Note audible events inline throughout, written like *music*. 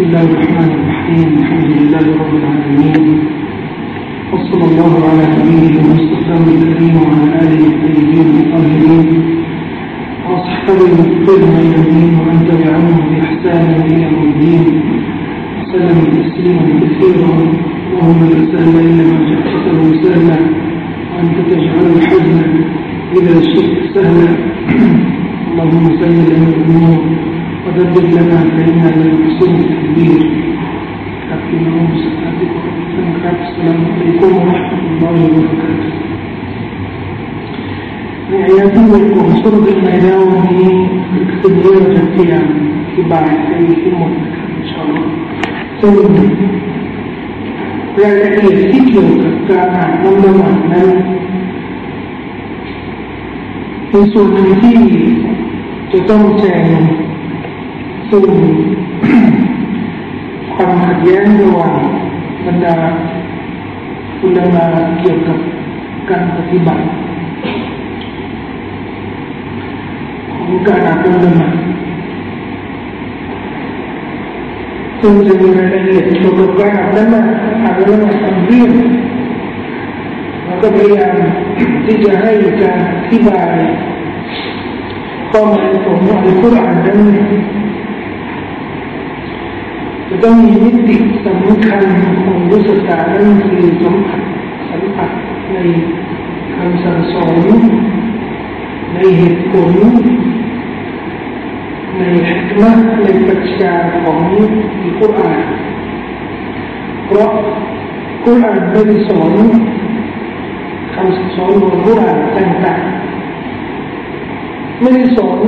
بسم الله الرحمن الرحيم الحمد لله رب العالمين. وصلى الله على نبيه المصطفى الكريم وعلى آله الطيبين الطاهرين. وأصحابه المغفرين الذين ومن تبعهم بإحسان إلى يوم الدين. وسلم تسليما كثيرا اللهم لا سهل الا ما جعلته سهلا وأنت تجعل الحزن إذا شئت سهلا. *clears throat* اللهم لنا الأمور ودبر لنا كلمة للمسلم الكبير حكيمهم سبحانه وتعالى السلام عليكم ورحمة الله وبركاته. يعتبر مصدر المداوم الكبيرة فيها في بعض أيهم إن شاء الله. ثم لأن الفكر كان عمل عمل في سورة فيه تتمتع ส่วนหนึ่งที่จะต้องแจ้งซึ่งความขัดแย้งระหว่างบรรดาอุลามาเกี่ยวกับการปฏิบัติของการอาบน้ำมันซึ่งจะมีรายละเอียดเกี่ยวกับการอาบน้ำมันอาบน้ำมันสำเร็จแล้วก็พยายามที่จะให้การอธิบายข้อมูลของอัลกุรอานนั้นจะ ต้องมีมิติสำคัญของวิสตานั่นคือสัมผัสสัมผัสในคำสั่งสอนในเหตุผลในฮิกมะในปัจจัยของอัลกุรอานเพราะกุรอานไม่ได้สอนคำสอนของกุรอานต่างๆไม่ได้สอน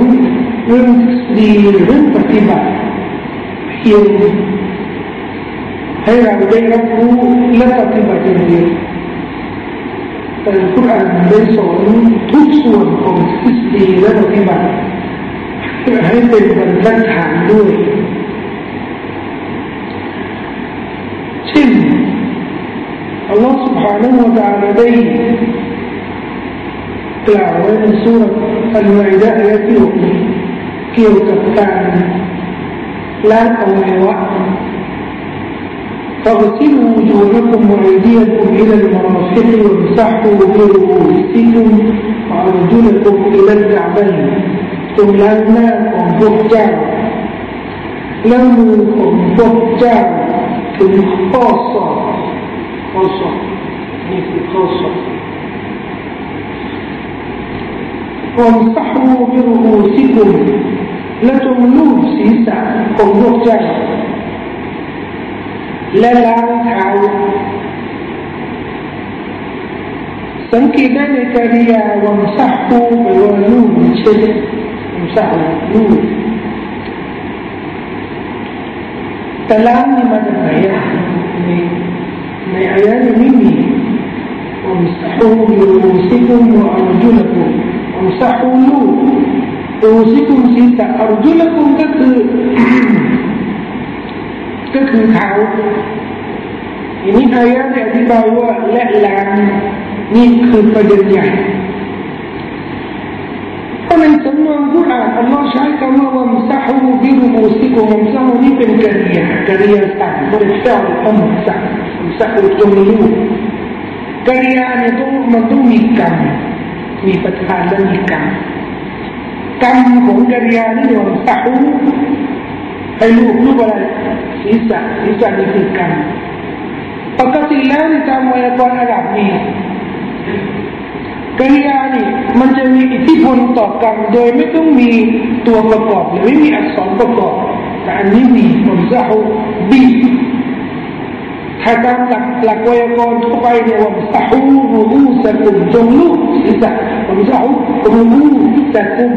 เรื่องดีหรือเรื่องปฏิบัติเพียง ให้เราได้รับรู้และปฏิบัติอย่างเดียวแต่คุรานได้สอนทุกส่วนของทฤษฎีและปฏิบัติเพื่อให้เป็นบรรทัดฐานด้วยเช่นอัลลอฮฺ سبحانه และ تعالى ได้กล่าวไว้ในสุรอัลมาอิดะห์ที่หกเกี่ยวกับการล้างอวัยวะ فاغسلوا وجوهكم وأيديكم إلى المرافق وامسحوا برؤوسكم وأرجلكم إلى الكعبين. ثم لما أنفقت لما أنفقت في الخاصة خاصة في الخاصة وامسحوا برؤوسكم لا تملوا سيسع أنفقت าและมือของพวกเจ้าถึงข้อศอกข้อศอ ก็คือเขาอันนี้อายะเนี่ยอธิบายว่าและลานนี่คือประเด็นใหญ่เพราะในสำนวนกุรอ่านอัลลอฮ์ใช้คำว่าวัมซาฮูบิรุมูติกุวัมซาฮูนี่เป็นกริยากริยาต่างบริเวณต้องสักสักตรงลูการิยาเนี่ยต้องมันต้องมีกรรมมีประธานและมีกรรมกรรมของกริยานี่วัมซาฮู ให้ลูกลูกอะไรศีรษะศีรษะนี่คือกรรมปกติแล้วในตามวยากรอาหรับนี่กริยานี่มันจะมีอิทธิพลต่อกรรมโดยไม่ต้องมีตัวประกอบหรือไม่มีอักษรประกอบแต่อันนี้มีผมจะเอาบีถ้าตามหลักหลักวยากรณ์ทั่วไปเนี่ยว่าสาหูรูสกุลจงลูกศีรษะผมจะเอารูสกุล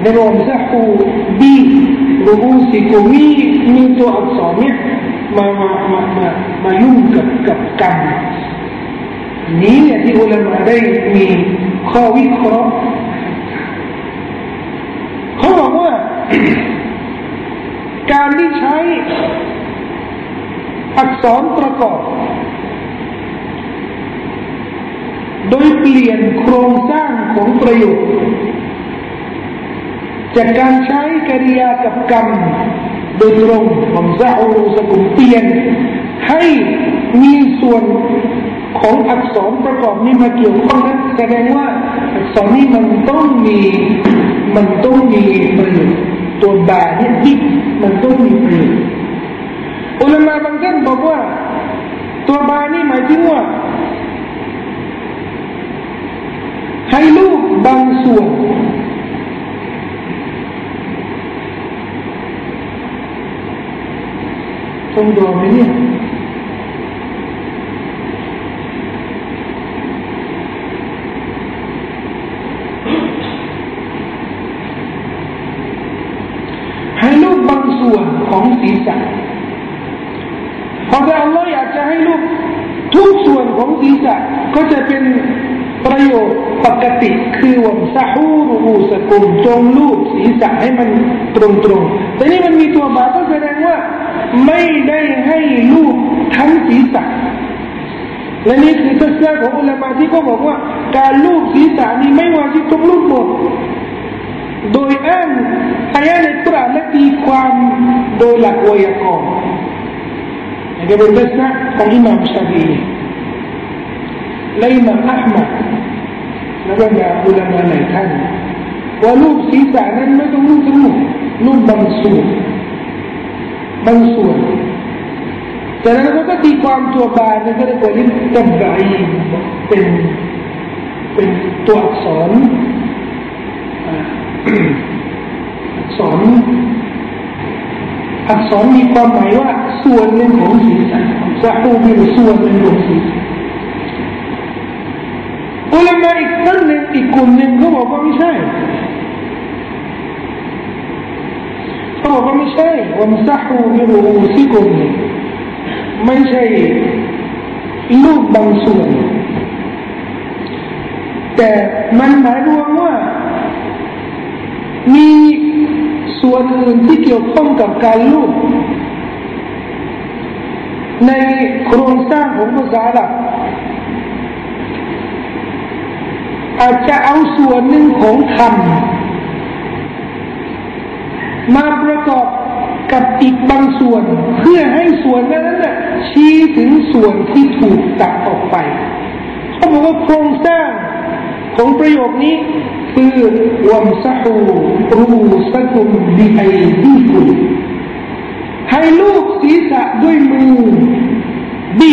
ในรวมสักคูบีรูสิกมีมีตัวอักษรเนี่ยมามามามามายุ่งกับกับกรรมนี้เนี่ยที่อุลามะได้มีข้อวิเคราะห์เขาบอกว่าการที่ใช้อักษรประกอบ โดยเปลี่ยนโครงสร้างของประโยค จากการใช้กริยากับกรรมโดยตรงผมจะเอาสกุลเปลี่ยน ให้มีส่วนของอักษรประกอบนี้มาเกี่ยวข้องนั้นแสดงว่าอักษรนี้มันต้องมีมันต้องมีประโยชน์ตัวบาเนี่ยที่มันต้องมีประโยชน์อุลามะบางท่านบอกว่า ตัวบานี่หมายถึงว่าให้ลูกบางส่วน ต้องดูไหมเนี่ยให้ลูกบางส่วนของศีรษะเพราะถ้าอัลลอฮ์อยากจะให้ลูกทุกส่วนของศีรษะก็จะเป็นประโยชน์ปกติคือวันซาฮูรูสกุลจงลูกศีรษะให้มันตรงตรงแต่นี่มันมีตัวบาก็แสดงว่า ไม่ได้ให้ลูกทั้งศีรษะและนี่คือทัศนะของอุลามะที่เขาบอกว่า การลูกศีรษะนี้ไม่ว่าที่ต้องลูกหมดโดยอ้างอายะในกุรอานและตีความโดยหลักวยากรณ์นี่เป็นทัศนะของอิหม่ามชาฟีและอิหม่ามอัลมัดและบรรดาอุลามะหลายท่านว่าลูกศีรษะนั้นไม่ต้องลูกทั้งหมดลูกบางส่วน บางส่วนแต่นั้นก็ตีความตัวบานนี่ก็เรียกว่าลิตับไบเป็นเป็นตัวอักษรอักษรอักษรมีความหมายว่าส่วนหนึ่งของศีรษะจะปูเป็นส่วนหนึ่งของศีอุลามะอีกท่านหนึ่งอีกกลุ่มหนึ่งเขาบอกว่าไม่ใช่ เขาบอกว่าไม่ใช่วัมซาฮูบิรูซิกุมไม่ใช่ลูกบางส่วน แต่มันหมายรวมว่า มีส่วนอื่นที่เกี่ยวข้องกับการลูกในโครงสร้างของภาษาอับอาจจะเอาส่วนหนึ่งของคำ มาประกอบกับอีกบางส่วน เพื่อให้ส่วนนั้นน่ะชี้ถึงส่วนที่ถูกตัดออกไปเขาบอกว่าโครงสร้างของประโยคนี้คือวัมซาฮูรูสกุมบิไอดีกุมให้ลูกศีรษะด้วยมือบี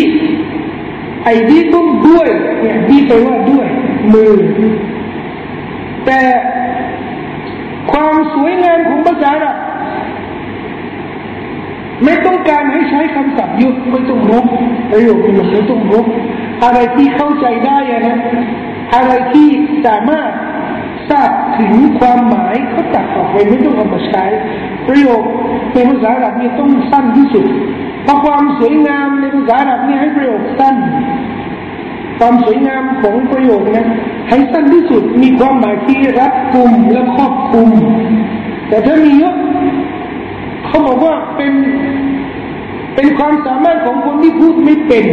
ไอดีกุมด้วยเนี่ยดีไปว่าด้วยมือ แต่ ความสวยงามของภาษาอะไม่ต้องการให้ใช้คำศัพท์ยุดไม่ต้องรู้ประโยคนี้ไม่ต้องรู้อะไรที่เข้าใจได้นะอะไรที่สามารถทราบถึงความหมายเขาตัดออกไปไม่ต้องเอามาใช้ ประโยคในภาษาอับนี้ต้องสั้นที่สุดเพราะความสวยงามในภาษาอับนี้ให้ประโยคสั้น ความสวยงามของประโยคนะให้สั้นที่สุดมีความหมายที่รัดกุมและครอบคลุม แต่ถ้ามีเยอะเขาบอกว่าเป็นเป็นความสามารถของคนที่พูดไม่เป็น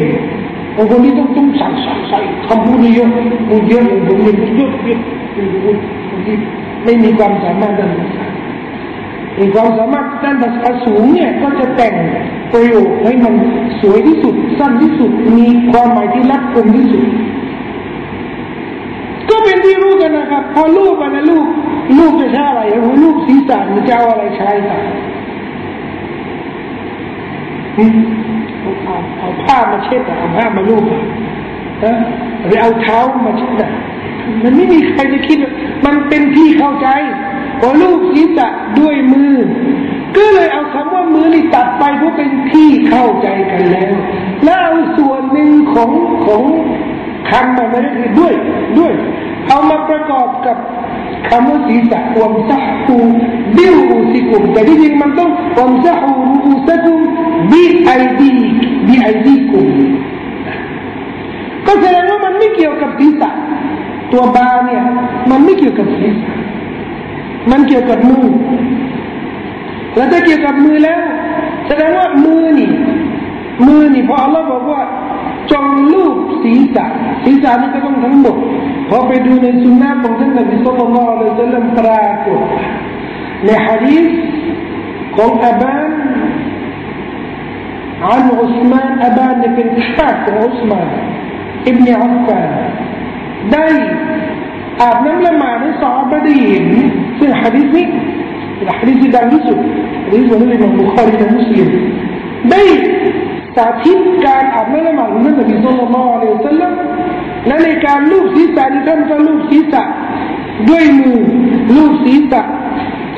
ของคนที่ต้องต้องใส่ใส่ใส่คำพูดเยอะพูดเยอะผมเรียนเยอะเยอะพูดที่ไม่มีความสามารถด้านภาษา มีความสามารถด้านภาษาสูงเนี่ยก็จะแต่งประโยคให้มันสวยที่สุด สั้นที่สุด มีความหมายที่รัดกุมที่สุด ก็เป็นที่รู้กันนะครับ พอลูกมานะลูก ลูกจะใช้อะไรลูกศีรษะจะเอาอะไรใช้ครับเอาเอาผ้ามาเช็ดเอาผ้ามาลูบนะหรือเอาเท้ามาเช็ดมันไม่มีใครจะคิด มันเป็นที่เข้าใจ พอลูกศีรษะด้วยมือ ก็เลยเอาคำว่ามือนี่ตัดไปเพราะเป็นที่เข้าใจกันแล้วแล้วเอาส่วนหนึ่งของของคำมันไม่ได้ด้วยด้วย เอามาประกอบกับคำว่าศีรษะวมซาฮูบิรูซิกุมแต่ที่จริงมันต้องวมซาฮูรูซิกุมบิไอดีบิไอดีกุมก็แสดงว่ามันไม่เกี่ยวกับศีรษะตัวบาเนี่ยมันไม่เกี่ยวกับศีรษะ มันเกี่ยวกับมือ แล้วถ้าเกี่ยวกับมือแล้ว แสดงว่ามือนี่ มือนี่พออัลลอฮ์บอกว่าจงลูบศีรษะศีรษะนี่ก็ต้องทั้งหมดพอไปดูในสุนนะของท่านนบีสุลต่านละอัลลอฮฺสัลลัมปรากฏในฮะดีษของอับานอันอุสมานอับันเป็นทาของอุสมานอิบเนอัฟฟานได้ อาบน้ำละหมาดในสอบได้เห็นซึ่งฮะดีษนี้เป็นฮะดีษที่ดังที่สุดฮะดีษของอิมามบุคอรีและมุสลิมได้สาธิตการอาบน้ำละหมาดของท่านนบีสุลต่านละอัลลอฮฺสัลลัมและในการลูบศีรษะที่ท่านก็ลูบศีรษะด้วยมือลูบศีรษะ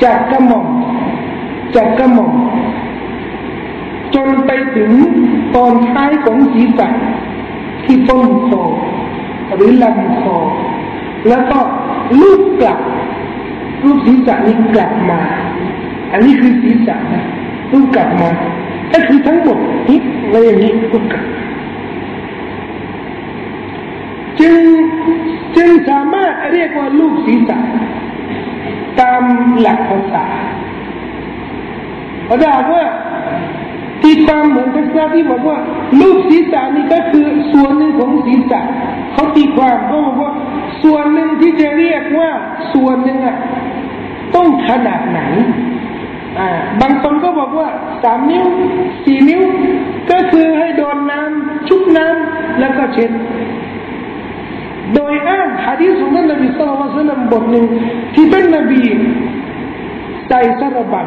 จากกระหม่อมจากกระหม่อมจนไปถึงตอนท้ายของศีรษะที่ต้นคอหรือลำคอ แล้วก็ลูบกลับลูบศีรษะนี้กลับมา อันนี้คือศีรษะนะลูบกลับมาก็คือทั้งหมดนี้อะไรอย่างนี้ลูบกลับจึงจึงสามารถเรียกว่าลูกศีรษะตามหลักภาษาเพราะว่า ที่ความเหมือนทัศนะที่บอกว่าลูกศีรษะนี่ก็คือส่วนหนึ่งของศีรษะเขาตีความเขาบอกว่า ส่วนหนึ่งที่จะเรียกว่าส่วนหนึ่งอะต้องขนาดไหนอ่าบางคนก็บอกว่าสามนิ้วสี่นิ้ว ก็คือให้โดนน้ำชุบน้ำแล้วก็เช็ดโดยอ้างฮะดีษของท่านนบีสุลต่านบทหนึ่งที่เป็นนบีใส่สารบัญ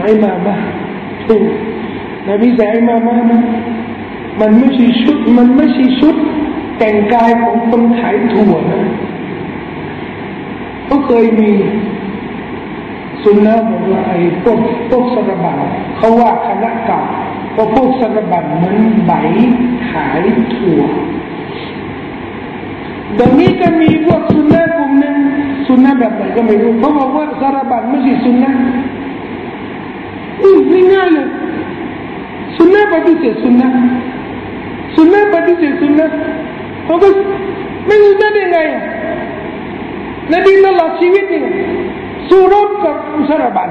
ไอมามะถูก นบีใส่ไอมามะนะมันไม่ใช่ชุด มันไม่ใช่ชุด แต่งกายของคนขายถั่วนะเขาเคยมีสุนนะบอกว่าไอ้พวกพวกสารบัญเขาว่าคณะเก่าเพราะพวกสารบัญเหมือนใบขายถั่วเดี๋ยวนี้ก็มีพวกสุนนะกลุ่มหนึ่งสุนนะแบบไหนก็ไม่รู้เขาบอกว่าสารบัญไม่ใช่สุนนะอืมง่ายเลย สุนนะปฏิเสธสุนนะสุนนะปฏิเสธสุนนะเขาก็ไม่รู้จะได้ไงอ่นบีตลอดชีวิตนี่สู้รบกับสรบัญ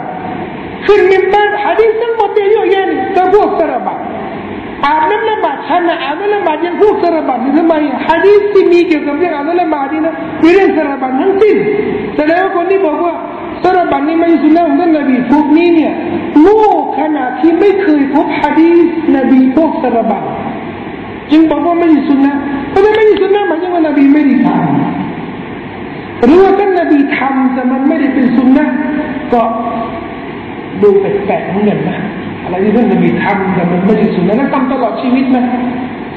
ขึ้นมิมบัตฮะดีษทั้งหมดเยอะแยะนี่กับพวกสรบัญอาบน้ำละหมาดขณะอาบน้ำละหมาดยังพูดสารบัญทำไมฮะดีษที่มีเกี่ยวกับเรื่องอาบน้ำละหมาดนี่นะมีเรื่องสารบัญทั้งสิ้นแสดงว่าคนที่บอกว่า สารบัญนี่ไม่สุนนะของท่านนบีพวกนี้เนี่ยโง่ขนาดที่ไม่เคยพบฮะดีนบีพวกสารบัญจึงบอกว่าไม่สุนนะเพราะไม่สุนนะหมายถึงว่านบีไม่ได้ทำหรือว่าท่านนบีทำแต่มันไม่ได้เป็นสุนนะก็ดูแปลกๆเหมือนกันนะอะไรที่ท่านนบีทำแต่มันไม่ได้สุนนะนั่นทำตลอดชีวิตนะ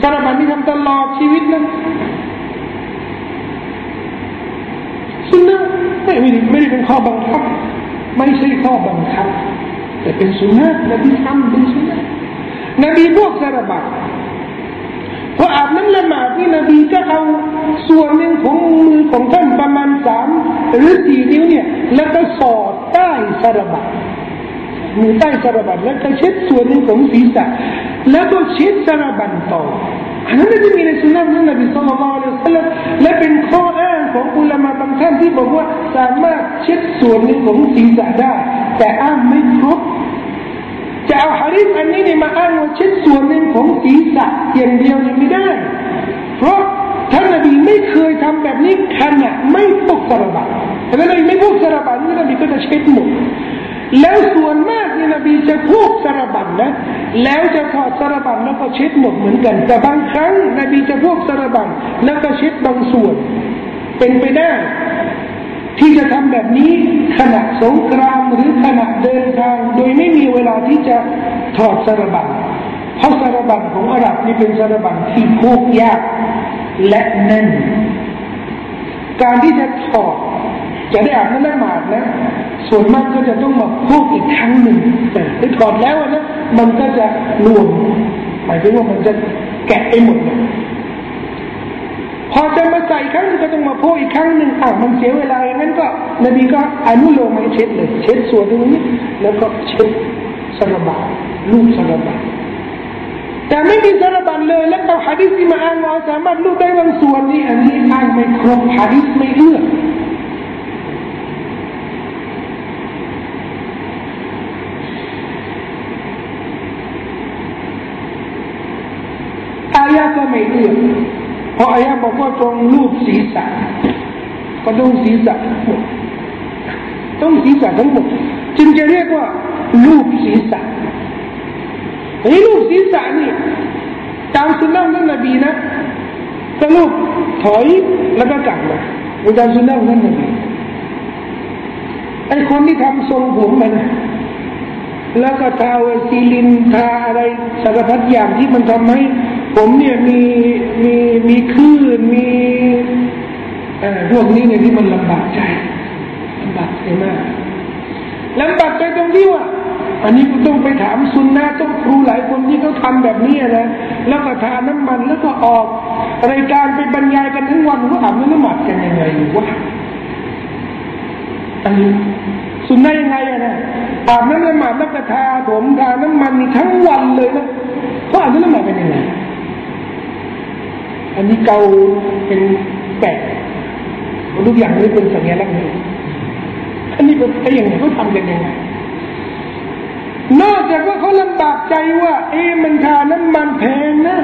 สารบัญนี่ทำตลอดชีวิตนะ สุนนะไม่ไม่ได้ไม่ได้เป็นข้อบังคับ ไม่ใช่ข้อบังคับ แต่เป็นสุนนะนบีทำเป็นสุนนะนบีพวกสารบัตพออาบน้ำละหมาดนี่นบีก็เอาส่วนหนึ่งของมือของท่านประมาณสามหรือสี่นิ้วเนี่ย แล้วก็สอดใต้สารบัญ มือใต้สารบัญแล้วก็เช็ดส่วนหนึ่งของศีรษะแล้วก็เช็ดสารบัญต่ออันนั้นไม่ได้มีในสุนนะของนบีสุลต่านละและเป็นข้ออ้างของอุลามะบางท่านที่บอกว่าสามารถเช็ดส่วนหนึ่งของศีรษะได้ แต่อ้างไม่ครบจะเอาฮาริสอันนี้เนี่ยมาอ้างว่าเช็ดส่วนหนึ่งของศีรษะอย่างเดียวยังไม่ได้ เพราะท่านนบีไม่เคยทำแบบนี้ขณะไม่พกสารบัญแต่นบีไม่พกสารบัญนี่นบีก็จะเช็ดหมด แล้วส่วนมากเนี่ยนบีจะพกสารบัญนะ แล้วจะถอดสารบัญแล้วก็เช็ดหมดเหมือนกัน แต่บางครั้งนบีจะพกสารบัญแล้วก็เช็ดบางส่วน เป็นไปได้ ที่จะทำแบบนี้ขณะสงกรานต์หรือขณะเดินทาง โดยไม่มีเวลาที่จะถอดสารบัญเพราะสารบัญของอาหรับนี่เป็นสารบัญที่พูกยากและแน่น การที่จะถอด จะได้อาบน้ำละหมาดนะ ส่วนมากก็จะต้องมาพูกอีกครั้งหนึ่งแต่ถอดแล้วนะมันก็จะรวมหมายถึงว่ามันจะแกะไปหมดเลยพอจะมาใส่ครั้งนึงก็ต้องมาพูดอีกครั้งหนึ่งอะมันเสียเวลาอย่างนั้นก็นบีก็อนุโลมให้เช็ดเลย เช็ดส่วนตรงนี้ แล้วก็เช็ดสารบาลูกสารบาแต่ไม่มีสารบัญเลยแล้วก็ฮะดิษที่มาอ้างว่าสามารถลูกได้บางส่วนนี่อันนี้อ้างไม่ครบฮะดิษไม่เอื้อาย เอื้อเพราะอายะบอกว่าตรงรูปศีรษะก็ต้องศีรษะทั้งหมดต้องศีรษะทั้งหมดจึงจะเรียกว่ารูปศีรษะให้ลูกศีรษะนี่ตามสุนนะท่านนบีนะถ้าลูกถอยแล้วก็กลับมาตามสุนนะท่านนบีไอ้คนที่ทำทรงผมมันแล้วก็ทาเวซีลินทาอะไรสารพัดอย่างที่มันทำให้ ผมเนี่ยมีมีมีคลื่นมีพวกนี้เนี่ยที่มันลำบากใจลำบากใจมากลำบากใจตรงที่ว่าอันนี้ต้องไปถามซุนนะต้องครูหลายคนที่เขาทาแบบนี้นะแล้วก็ทาน้ำมันแล้วก็ออกรายการไปบรรยายกันทั้งวันว่าอาบน้ำหมาดกันยังไงวะอันนี้สุนนะยังไงอะนะอาบน้ำละหมาดแล้วก็ทาผมทาน้ำมันทั้งวันเลยนะเขาอาบน้ำละหมาดเป็นยังไง อันนี้เกาเป็นแปะทุกอย่างนี้เป็นสัญลักษณ์นี้อันนี้เป็นไอ้ยังไงเขาทำกันยังไงนอกจากว่าเขาลำบากใจว่า เอ๊มันทาน้ำมันแพงนะ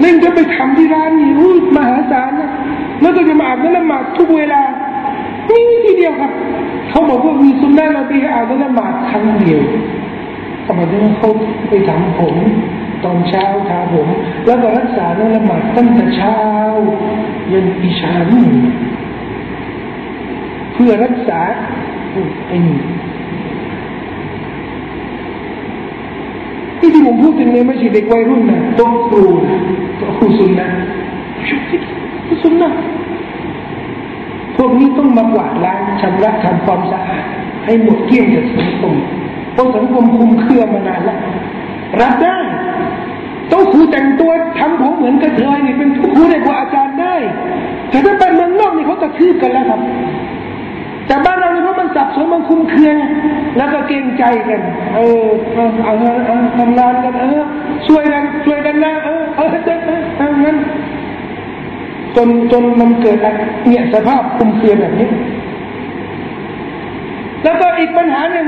เล่นจะไปทำที่ร้านนี่อู้มหาศาลนะแล้วก็จะมาอาบน้ำละหมาดทุกเวลามีทีเดียวครับ เขาบอกว่ามีสุนนะนบีอาบน้ำละหมาดครั้งเดียวทำไมถึงเขาไปทำผม ตอนเช้าทาผม แล้วก็รักษาน้ำละหมาดตั้งแต่เช้ายันอิชานุ่เพื่อรักษาไอ้นี่ที่ที่ผมพูดถึงเนี่ยไม่ใช่เด็กวัยรุ่นนะโต๊ะครูนะโต๊ะครูสุนนะชุดที่สุนนะพวกนี้ต้องมากวาดล้างชำระทำความสะอาดให้หมดเกลี้ยงจากสังคมเพราะสังคมคุมเครือมานานแล้วรับได้ ต้องครูแต่งตัวทำผมเหมือนกระเทยนี่เป็นครูได้กว่าอาจารย์ได้ แต่ถ้าเป็นเมืองนอกนี่เขากระทืบกันแล้วครับ แต่บ้านเราเนี่ยเพราะมันสับสนมันคุ้มเครือแล้วก็เกรงใจกัน เออเอาเอาทำงานกันเออช่วยกันช่วยกันนะเออเออเออเอองั้นจนจนมันเกิดเนี่ยสภาพคุ้มเครือแบบนี้ แล้วก็อีกปัญหาหนึ่ง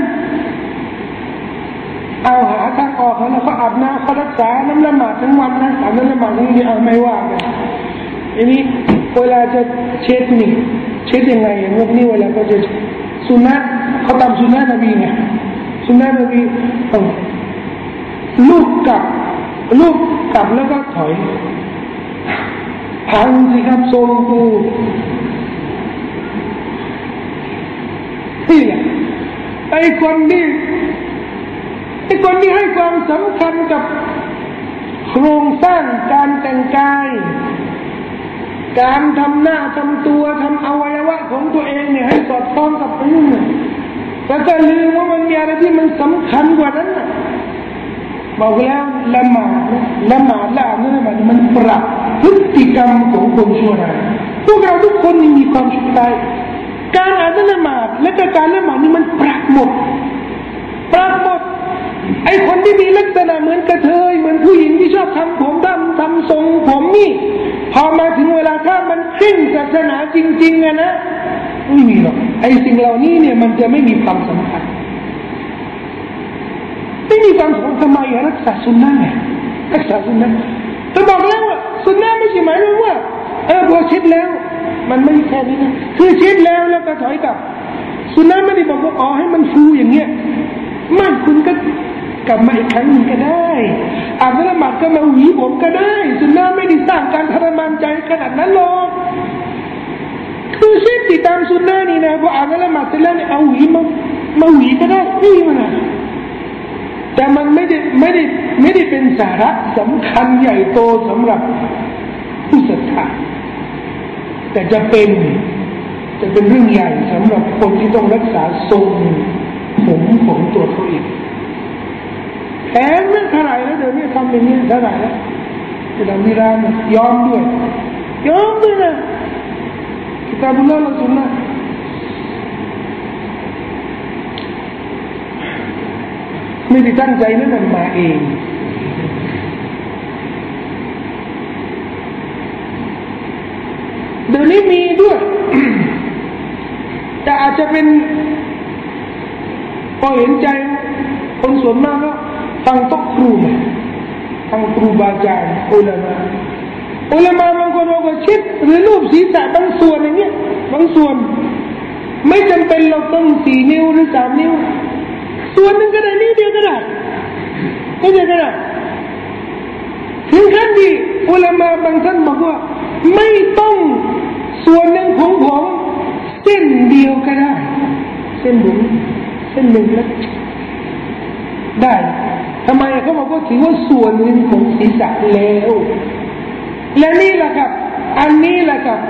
เอาหาทางออกแล้วก็อาบน้ำเขารักษาน้ำละหมาดทั้งวันนะอาบน้ำละหมาดทั้งเดียวไม่ว่ากันอันนี้เวลาจะเช็ดนี่เช็ดยังไงอย่างนี้เวลาก็จะสุนัขเขาตามสุนัขนบีไงสุนัขนบีลูกกับลูกกลับแล้วก็ถอยพังสิครับทรงกูนี่แหละไอ้คนที่ คนที่ให้ความสำคัญกับโครงสร้างการแต่งกาย การทำหน้าทำตัวทำอวัยวะของตัวเองเนี่ยให้สอดคล้องกับไปนู่นแล้วก็ลืมว่ามันมีอะไรที่มันสำคัญกว่านั้นนะบอกแล้วละหมาดละหมาดละนี่มันมันปรับพฤติกรรมของคนชั่วร้ายพวกเราทุกคนมีความชั่วร้ายการอ่านละหมาดและการละหมาดนี่มันปรับหมดปรับหมด ไอคนที่มีลักษณะเหมือนกระเทยเหมือนผู้หญิงที่ชอบทำผมทำทำทรงผมนี่ พอมาถึงเวลาถ้ามันขึ้นศาสนาจริงๆอะนะไม่มีหรอกไอ้สิ่งเหล่านี้เนี่ยมันจะไม่มีความสำคัญไม่มีความสำคัญทำไมรักษาสุนนะเนี่ยรักษาสุนนะแต่บอกแล้วว่าสุนนะไม่ใช่หมายถึงว่าเออพอเช็ดแล้ว มันไม่แค่นี้นะคือเช็ดแล้วแล้วก็ถอยกลับสุนนะไม่ได้บอกว่าอ๋อให้มันฟูอย่างเงี้ยไม่คุณก็ กลับมาอีกครั้งนึงก็ได้อาบน้ำหมาดก็มาหวีผมก็ได้สุนนะไม่ได้สร้างการทรมานใจขนาดนั้นหรอกคือเช่นติดตามสุนนะนี่นะพออาบน้ำหมาดเสร็จแล้วเนี่ยเอาหวีมามาหวีก็ได้ไม่มีปัญหาแต่มันไม่ได้ไม่ได้ไม่ได้เป็นสาระสำคัญใหญ่โตสำหรับผู้ศรัทธาแต่จะเป็นจะเป็นเรื่องใหญ่สำหรับคนที่ต้องรักษาทรงผมของตัวเขาเอง แพงไม่เท่าไหร่แล้วเดี๋ยวนี้ทำอย่างนี้เท่าไหร่แล้วจะทำวิรานยอมด้วยยอมด้วยนะกิตาบุลลาละสุนนะไม่ได้ตั้งใจนะมันมาเองเดี๋ยวนี้มีด้วย แต่อาจจะเป็นพอเห็นใจคนส่วนมากก็ ฟังตกครูไหมฟังครูบาอาจารย์อุลามะอุลามะบางคนบอกว่าชิดหรือรูปศีรษะบางส่วนอย่างเงี้ยบางส่วน ไม่จำเป็นเราต้องสี่นิ้วหรือสามนิ้ว ส่วนหนึ่งก็ได้นิ้วเดียวก็ได้นิ้วเดียวก็ได้ถึงขั้นที่อุลามาบางท่านบอกว่า ไม่ต้องส่วนหนึ่งของผมเส้นเดียวก็ได้ เส้นผมเส้นหนึ่งแล้วได้ ทำไมเขาบอกว่าถือว่าส่วนหนึ่งของศีรษะแล้วและนี่แหละครับ อันนี้แหละครับ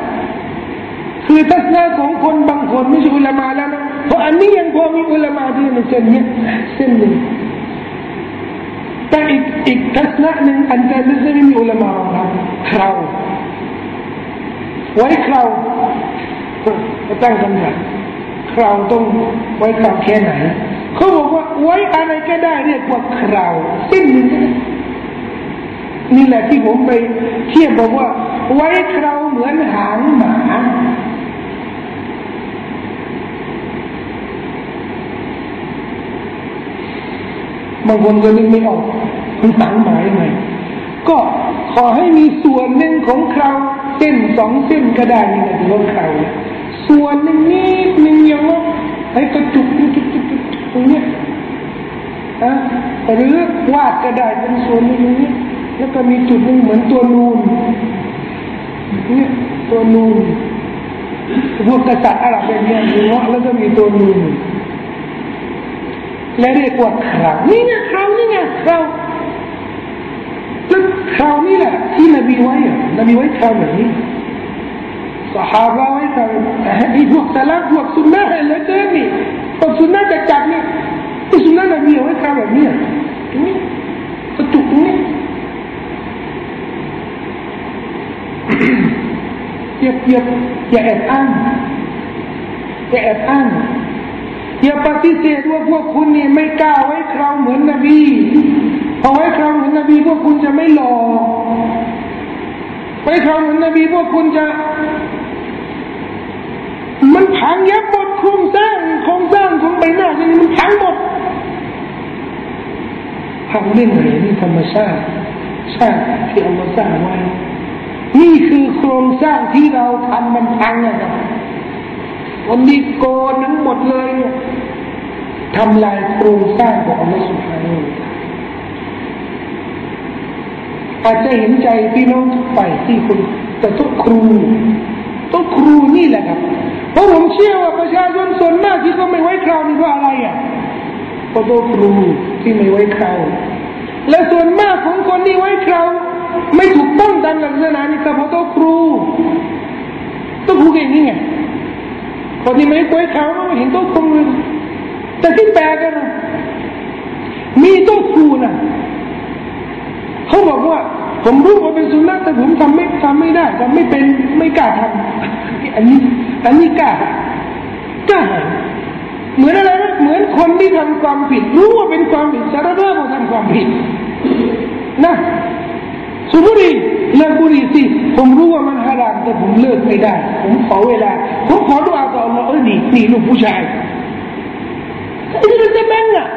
คือทัศนะของคนบางคนไม่ใช่อุลามาแล้วนะเพราะอันนี้ยังพอมีอุลามาที่ในเส้นนี้เส้นหนึ่งแต่อีกอีกทัศนะหนึ่งอันจะไม่ได้มีอุลามารองรับคราวไว้คราวก็ตั้งคำถามคราวต้องไว้คราวแค่ไหน เขาบอกว่าไว้อะไรก็ได้เรียกว่าคราวสิ้นนี่แหละที่ผมไปเทียบบอกว่า ไว้คราวเหมือนหางหมาบางคนก็นึกไม่ออกมันหางหมายังไงก็ขอให้มีส่วนหนึ่งของคราวเส้นสองเส้นก็ได้นี่แหละที่ว่าคราวส่วนหนึ่งนิดหนึ่งย่างว่าให้กระจุกจุกจุก ตรงนี้ฮะหรือวาดก็ได้เป็นส่วนหนึ่งนี้แล้วก็มีจุดหนึ่งเหมือนตัวนูนเนี่ยตัวนูนพวกกษัตริย์อาหรับเป็นเนี่ยมีเงาะแล้วก็มีตัวนูนและเรียกว่าคราวนี่ไงคราวนี่ไงคราวแล้วคราวนี่แหละที่นบีไว้นบีไว้คราวแบบนี้สหายไว้คราวไอ้พวกสลับพวกสุนนะเหลือเกินนี่ กสุนนะจะจับนี่ไอ้สุนนะนบีไว้คราวแบบนี้ตรงนี้กระจุกนี้อย่าอย่าอย่าแอบอ้างอย่าแอบอ้างอย่าปฏิเสธว่าพวกคุณนี่ไม่กล้าไว้คราวเหมือนนบีพอไว้คราวเหมือนนบีพวกคุณจะไม่หลอกไว้คราวเหมือนนบีพวกคุณจะ มันพังยับหมดโครงสร้างโครงสร้างของใบหน้านี่มันพังหมดพังได้ไงนี่ธรรมชาติชาติที่อัลลอฮ์สร้างไว้นี่คือโครงสร้างที่เราทำมันพังนะครับวันนี้โกนทั้งหมดเลยทำลายโครงสร้างของอัลลอฮฺสุบฮานาอาจจะเห็นใจพี่น้องทุกฝ่ายที่คุณแต่ต้องครู ต้องครูนี่แหละครับ เพราะผมเชื่อว่าประชาชนส่วนมากที่เขาไม่ไว้คราวนี่เพราะอะไรอะเพราะตัวครูที่ไม่ไว้คราวและส่วนมากของคนที่ไว้คราวไม่ถูกต้องตามหลักศาสนานี่แต่เพราะตัวครูต้องครูอย่างนี้ไงคนที่ไม่ได้ไว้คราวไม่เห็นตัวครูแต่ที่แปลกันนะมีตัวครูนะเขาบอกว่า ผมรู้ว่าเป็นสุนัขแต่ผมทำไม่ทำไม่ได้ทำไม่เป็นไม่กล้าทำอันนี้อันนี้กล้ากล้าเหมือนอะไรนะเหมือนคนที่ทำความผิด รู้ว่าเป็นความผิดสารภาพว่าทำความผิดนะสุบุรีเลิกบุรีสิผมรู้ว่ามันฮารามแต่ผมเลิกไม่ได้ ผมขอเวลา ผมขอดูอาต่ออัลลอฮ์เออนี่นี่ลูกผู้ชายไอ้ที่จะแม่งอะ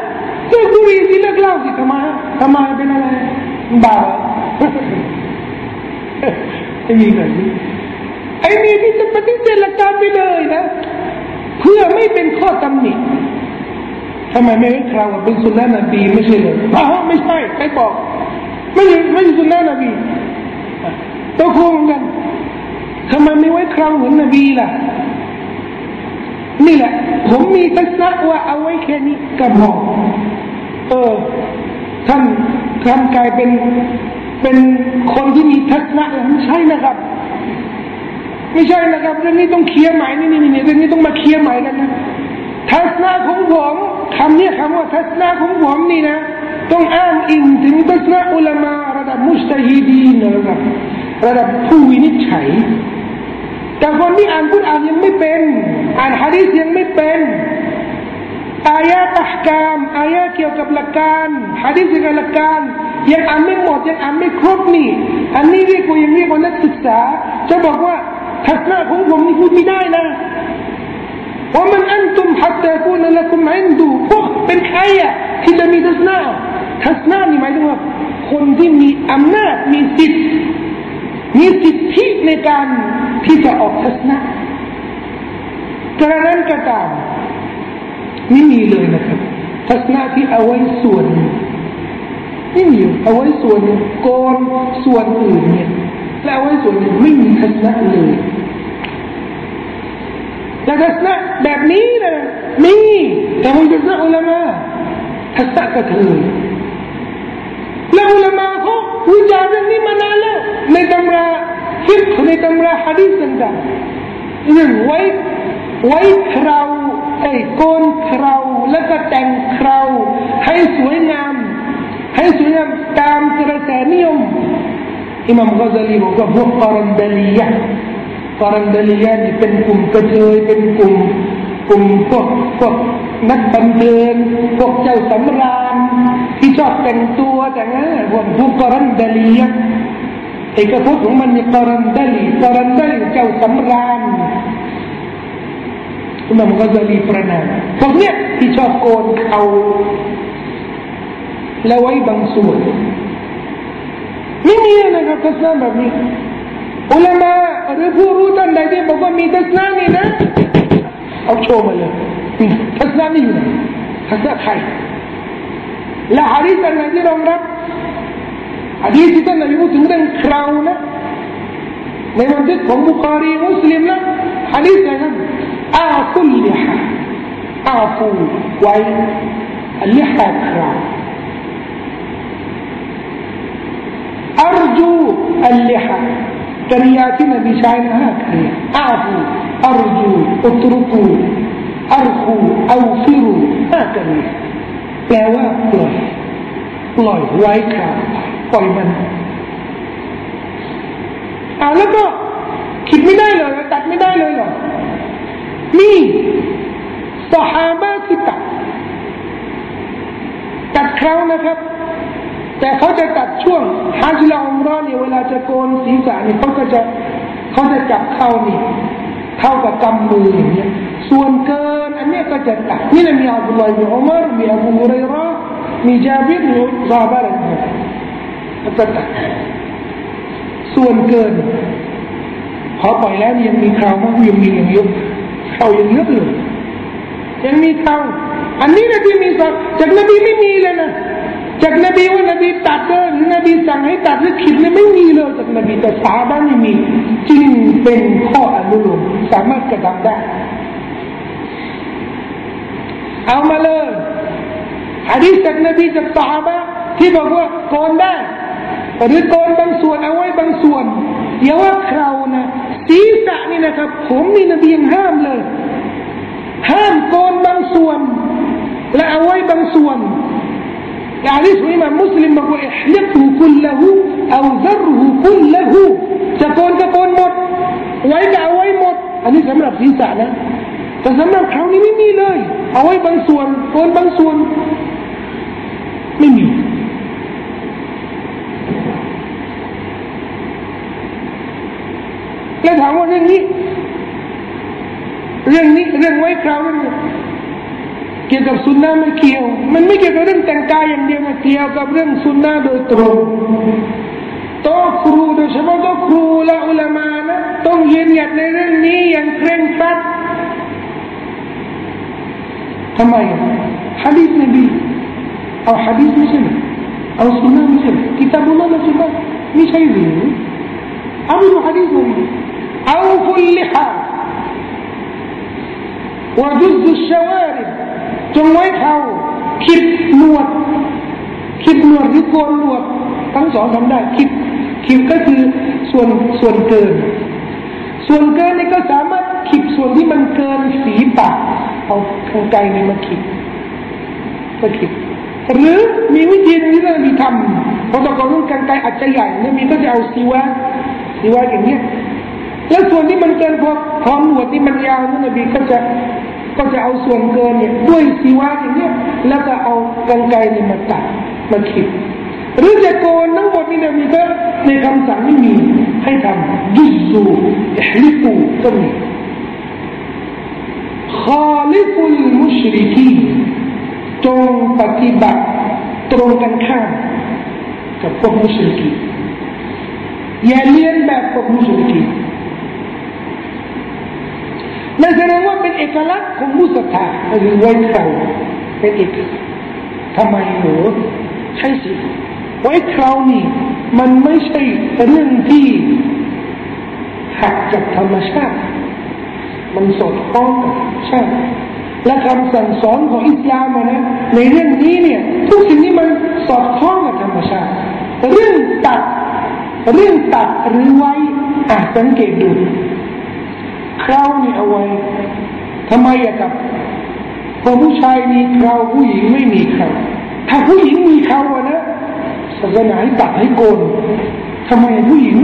เลิกบุรีสิเลิกเล่าสิทำไมทำไมเป็นอะไรบาป ไอ้นี่แบบนี้ไอ้นี่ที่จะปฏิเสธหลักการไปเลยนะ เพื่อไม่เป็นข้อตำหนิทำไมไม่ให้คราวเป็นสุนนะนบีไม่ใช่เลยอ้าวไม่ใช่ใครบอก ไม่ใช่ไม่ใช่สุนนะนบีตัวคงกันทำไมไม่ไว้คราวเหมือนนบีล่ะ นี่แหละ ผมมีทัศนะว่าเอาไว้แค่นี้ก็พอเออท่านท่านกลายเป็น เป็นคนที่มีทัศนะไม่ใช่นะครับ ไม่ใช่นะครับเรื่องนี้ต้องเคลียร์ใหม่นี่นี่นี่เรื่องนี้ต้องมาเคลียร์ใหม่กันนะทัศนะของผมคำนี้คำว่าทัศนะของผมนี่นะ ต้องอ้างอิงถึงทัศนะอุลามาระดับมุสตาฮีดีนระดับระดับผู้วินิจฉัย แต่คนที่อ่านกุณอ่านยังไม่เป็น อ่านฮะดีษยังไม่เป็น อายะตักกามอายะเกี่ยวกับหลักการฮะดีษเกี่ยวกับหลักการยังอ่านไม่หมดยังอ่านไม่ครบนี่อันนี้เรียกว่ายังเรียกว่านักศึกษา จะบอกว่าทัศนะของผมนี่พูดไม่ได้นะว่ามันอันตุมฮัตตาคูนละคุมอินดูพวกเป็นใครอะที่จะมีทัศนะทัศนะนี่หมายถึงว่าคนที่มีอำนาจมีสิทธิ์มีสิทธิในการที่จะออกทัศนะกระนั้นก็ตาม ไม่มีเลยนะครับทัศนะที่เอาไว้ส่วนไม่มีเอาไว้ส่วนโกนส่วนอื่นเนี่ยและเอาไว้ส่วนไม่มีทัศนะเลยแต่ทัศนะแบบนี้นะมีแต่มันทัศนะอุลามะทัศนะกระเทยแล้วอุลามะเขาวิจารณ์เรื่องนี้มานานแล้วในตำราฟิกในตำราฮะดีษต่างๆเรื่องไว้ ไว้คราไอ้โกนคราแล้วก็แต่งคราให้สวยงาม ให้สวยงามตามกระแสนิยมอิมามกอซาลีบอกว่าพวกกอรันเดลียะกอรันเดลียะนี่เป็นกลุ่มกระเทยเป็นกลุ่มกลุ่มพวกพวกนักบันเทิงพวกเจ้าสำราญที่ชอบแต่งตัวแต่งงานพวกพวกกอรันเดลียะเอกพจน์ของมันนี่กอรันเดลีกอรันเดลีเจ้าสำราญ อิมามกอซาลีประนามพวกเนี้ยที่ชอบโกนเขาแล้วไว้บางส่วนไม่มีนะครับทัศนะแบบนี้อุลามะหรือผู้รู้ท่านใดที่บอกว่ามีทัศนะนี่นะเอาโชว์มาเลยทัศนะนี่อยู่ไหนทัศนะใครและฮะดีษอันไหนที่รองรับฮะดีษที่ท่านนบีพูดถึงเรื่องคราวนะในบันทึกของบุคารีมุสลิมนะฮะดีษอะไรน ะอาฟุลลิฮะอาฟูไว้ลิฮะคราว أرجو اللحى كرياتنا بشعرها كريا أعفو أرجو اتركوا أرخوا أوفروا هكذا แปลว่าปล่อยปล่อยไว้ครับปล่อยมันเอาแล้วก็คิดไม่ได้เลยตัดไม่ได้เลยเหรอ มีสหาบะที่ตัดตัดเขานะครับ แต่เขาจะตัดช่วงฮัจลาอมรอเนี่ยเวลาจะโกนศีรษะนี่เขาก็จะเขาจะจับเข้านี่เท่ากับกำมืออย่างเงี้ยส่วนเกินอันนี้ก็จะตัดนี่แหละมีอับดุลลาห์มีอุมารมีอบูฮุเรรามีจาบิรมีซาบะรก็จะตัดส่วนเกินพอปล่อยแล้วยังมีข่าวมั้งยังมีอย่างเยอะข่ายังเยอะเลยยังมีเขาอันนี้นะที่มีจากนบีไม่มีเลยนะจากนบีว่านบีตัดเลยหรือนบีสั่งให้ตัดหรือขิดเลยไม่มีเลยจากนบีแต่สาบ้านไม่มีจึงเป็นข้ออนุโลมสามารถกระทำได้ เอามาเลยฮะดีษจากนบีจากสาบะที่บอกว่าโกนได้ หรือโกนบางส่วนเอาไว้บางส่วนอย่าว่าคราวนะศีรษะนี่นะครับ ผมมีนบียงห้ามเลย ห้ามโกนบางส่วน และเอาไว้บางส่วนอย่างที่สุอิมามมุสลิมบอกว่าอิฮลิกูคุลละหูเอาซรหูคุลละหูจะโกนก็โกนหมด ไว้ก็เอาไว้หมด อันนี้สำหรับศีรษะนะแต่สำหรับเขานี่ไม่มีเลย เอาไว้บางส่วนโกนบางส่วน ไม่มี แล้วถามว่าเรื่องนี้ เรื่องนี้เรื่องไว้คราวเรื่องเกี่ยวกับสุนนะไม่เกี่ยว มันไม่เกี่ยวกับเรื่องแต่งกายอย่างเดียวนะเกี่ยวกับเรื่องสุนนะโดยตรงโต๊ะครูโดยเฉพาะโต๊ะครูและอุลามานะต้องยืนหยัดในเรื่องนี้อย่างเคร่งครัดทำไมฮะดีษนบีเอาฮะดีษไม่ใช่เอาสุนนะไม่ใช่กิตาบุลลาห์ไม่ใช่ไม่ใช่หรือเอาดูฮะดีษนบี เอาฟุลลิฮะ وجز الشوارب จงไว้เขาคิดหนวดคิดหนวดหรือโกนหนวดทั้งสองทำได้คิดคิดก็คือส่วนส่วนเกิน ส่วนเกินนี่ก็สามารถคิดส่วนที่มันเกินสีปากเอาทางไกลนี่มาคิดก็คิดหรือมีวิธีนึงที่เรามีทำเพราะตอนรุ่นกันไกลอาจจะใหญ่เนี่ยมีก็จะเอาสีวะสีวะอย่างเนี้ย แล้วส่วนที่มันเกินพอพอหนวดที่มันยาวนั่นนบีก็จะก็จะเอาส่วนเกินเนี่ยด้วยสีวะอย่างเนี้ยแล้วก็เอากางไกรนี่มาตัดมาขีดหรือจะโกนทั้งหมดนี่นบีก็ในคำสั่งไม่มีให้ทำยุสูอิฮลิปูก็มีขอลิฟุลมุชริกีจงปฏิบัติตรงกันข้ามกับพวกมุชริกีอย่าเลียนแบบพวกมุชริกี นั่นแสดงว่าเป็นเอกลักษณ์ของผู้ศรัทธาหรือไว้เขาเป็นเอกทำไมหนูใช่สิไว้คราวนี้มันไม่ใช่เรื่องที่หักจากธรรมชาติ มันสดคล้องกับชาติและคำสั่งสอนของอิสลามนะในเรื่องนี้เนี่ยทุกสิ่งนี้มันสอดคล้องกับธรรมชาติ เรื่องตัด เรื่องตัดหรือไว้อาสังเกตดู คราวนี่เอาไว้ทำไมอะครับพอผู้ชายมีคราวผู้หญิงไม่มีคราวถ้าผู้หญิงมีคราวนะศาสนาให้ตัดให้โกนทำไมผู้หญิง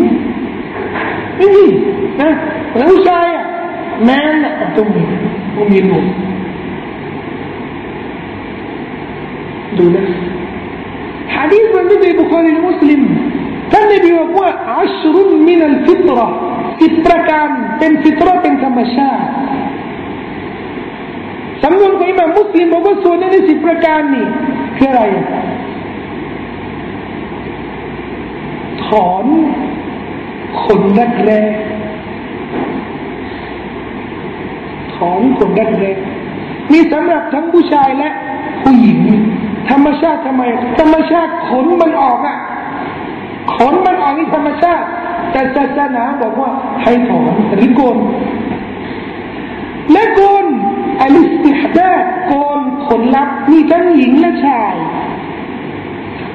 ไม่มีนะแล้วผู้ชายอะแม่นะต้องมีต้องมีหนุ่มดูนะฮะดีษมันไม่ได้บุคคลมุสลิม ท่านนบีบอกว่าอัชรุนมินัลฟิตระสิบประการเป็นฟิตระเป็นธรรมชาติสำนวนของอิมามมุสลิมบอกว่าส่วนในสิบประการนี่คืออะไร ถอนขนรักแร้ถอนขนรักแร้มีสำหรับทั้งผู้ชายและผู้หญิง ธรรมชาติทำไม ธรรมชาติขนมันออกอะ ขนมันออกนี่ธรรมชาติแต่ศาสนาบอกว่าให้ถอนหรือโกนและโกนอัลิสติฮดาโกนขนลับมีทั้งหญิงและชาย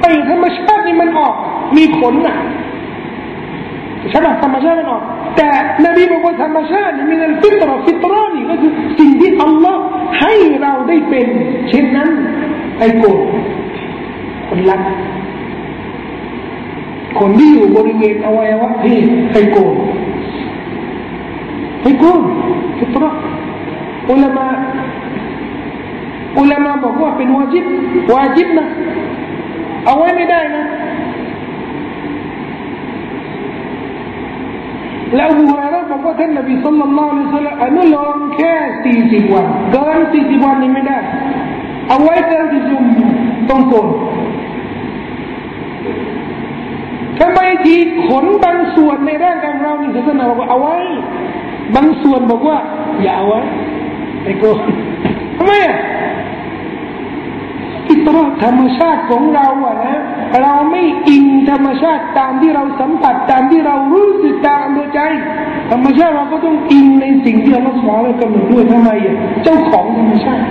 ไอ้ธรรมชาตินี่มันออก มีขนอะใช่ไหมธรรมชาติมันออก แต่นบีบอกว่าธรรมชาตินี่มีนันฟิตรฟิตรอนี่ก็คือสิ่งที่อัลลอฮ์ให้เราได้เป็น เช่นนั้นไอ้โกนขนลับ คนที่อยู่บริเวณอวัยวะเพศให้โกนให้โกนฟิตรออุลามะอุลามะบอกว่าเป็นวาจิบวาจิบนะ เอาไว้ไม่ได้นะ แล้วบูฮาระบอกว่าท่านนบีสุลต่านละอัลลอฮฺสัลลัมอนุโลมแค่สี่สิบวันเกินสี่สิบวันนี่ไม่ได้ เอาไว้เกินสี่สิบต้องโกน ทำไมทีขนบางส่วนในร่างกายเรานี่ศาสนาบอกว่าเอาไว้ บางส่วนบอกว่า อย่าเอาไว้ไอ้โกทำไมอะอิตรธรรมชาติของเราอะนะเราไม่อิงธรรมชาติตามที่เราสัมผัสตามที่เรารู้สึกตามโดยใจ ธรรมชาติเราก็ต้องอิงในสิ่งที่เราสอนเรากำหนดด้วยทำไมอะเจ้าของธรรมชาติ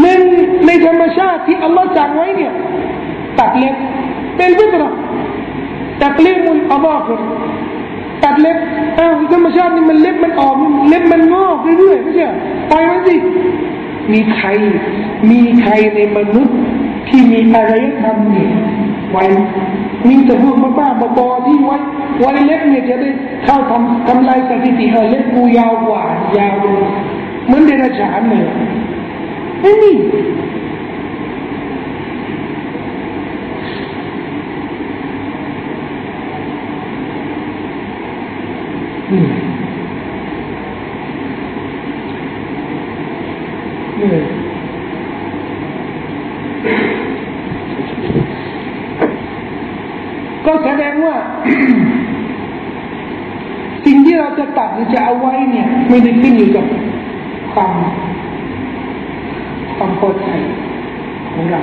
หนึ่งในธรรมชาติที่อัลลอฮ์สั่งไว้เนี่ยตัดเล็บเป็นฟิตรตัดเล็บมุลอัลลอฮ์ตัดเล็บอ้าวธรรมชาตินี่มันเล็บมันออกเล็บมันงอกเรื่อยๆไม่ใช่ปล่อยมันสิมีใคร มีใครในมนุษย์ที่มีอารยธรรมเนี่ยไว้มีแต่พวกบ้าๆบอๆที่ไว้ไว้เล็บเนี่ยจะได้เข้าทำทำลายสถิติเออเล็บกูยาวกว่ายาวเหมือนเดรัจฉานเลย เหนื่อยก็แสดงว่า สิ่งที่เราจะตัดหรือจะเอาไว้เนี่ย ไม่ได้ขึ้นอยู่กับความพอใจของเรา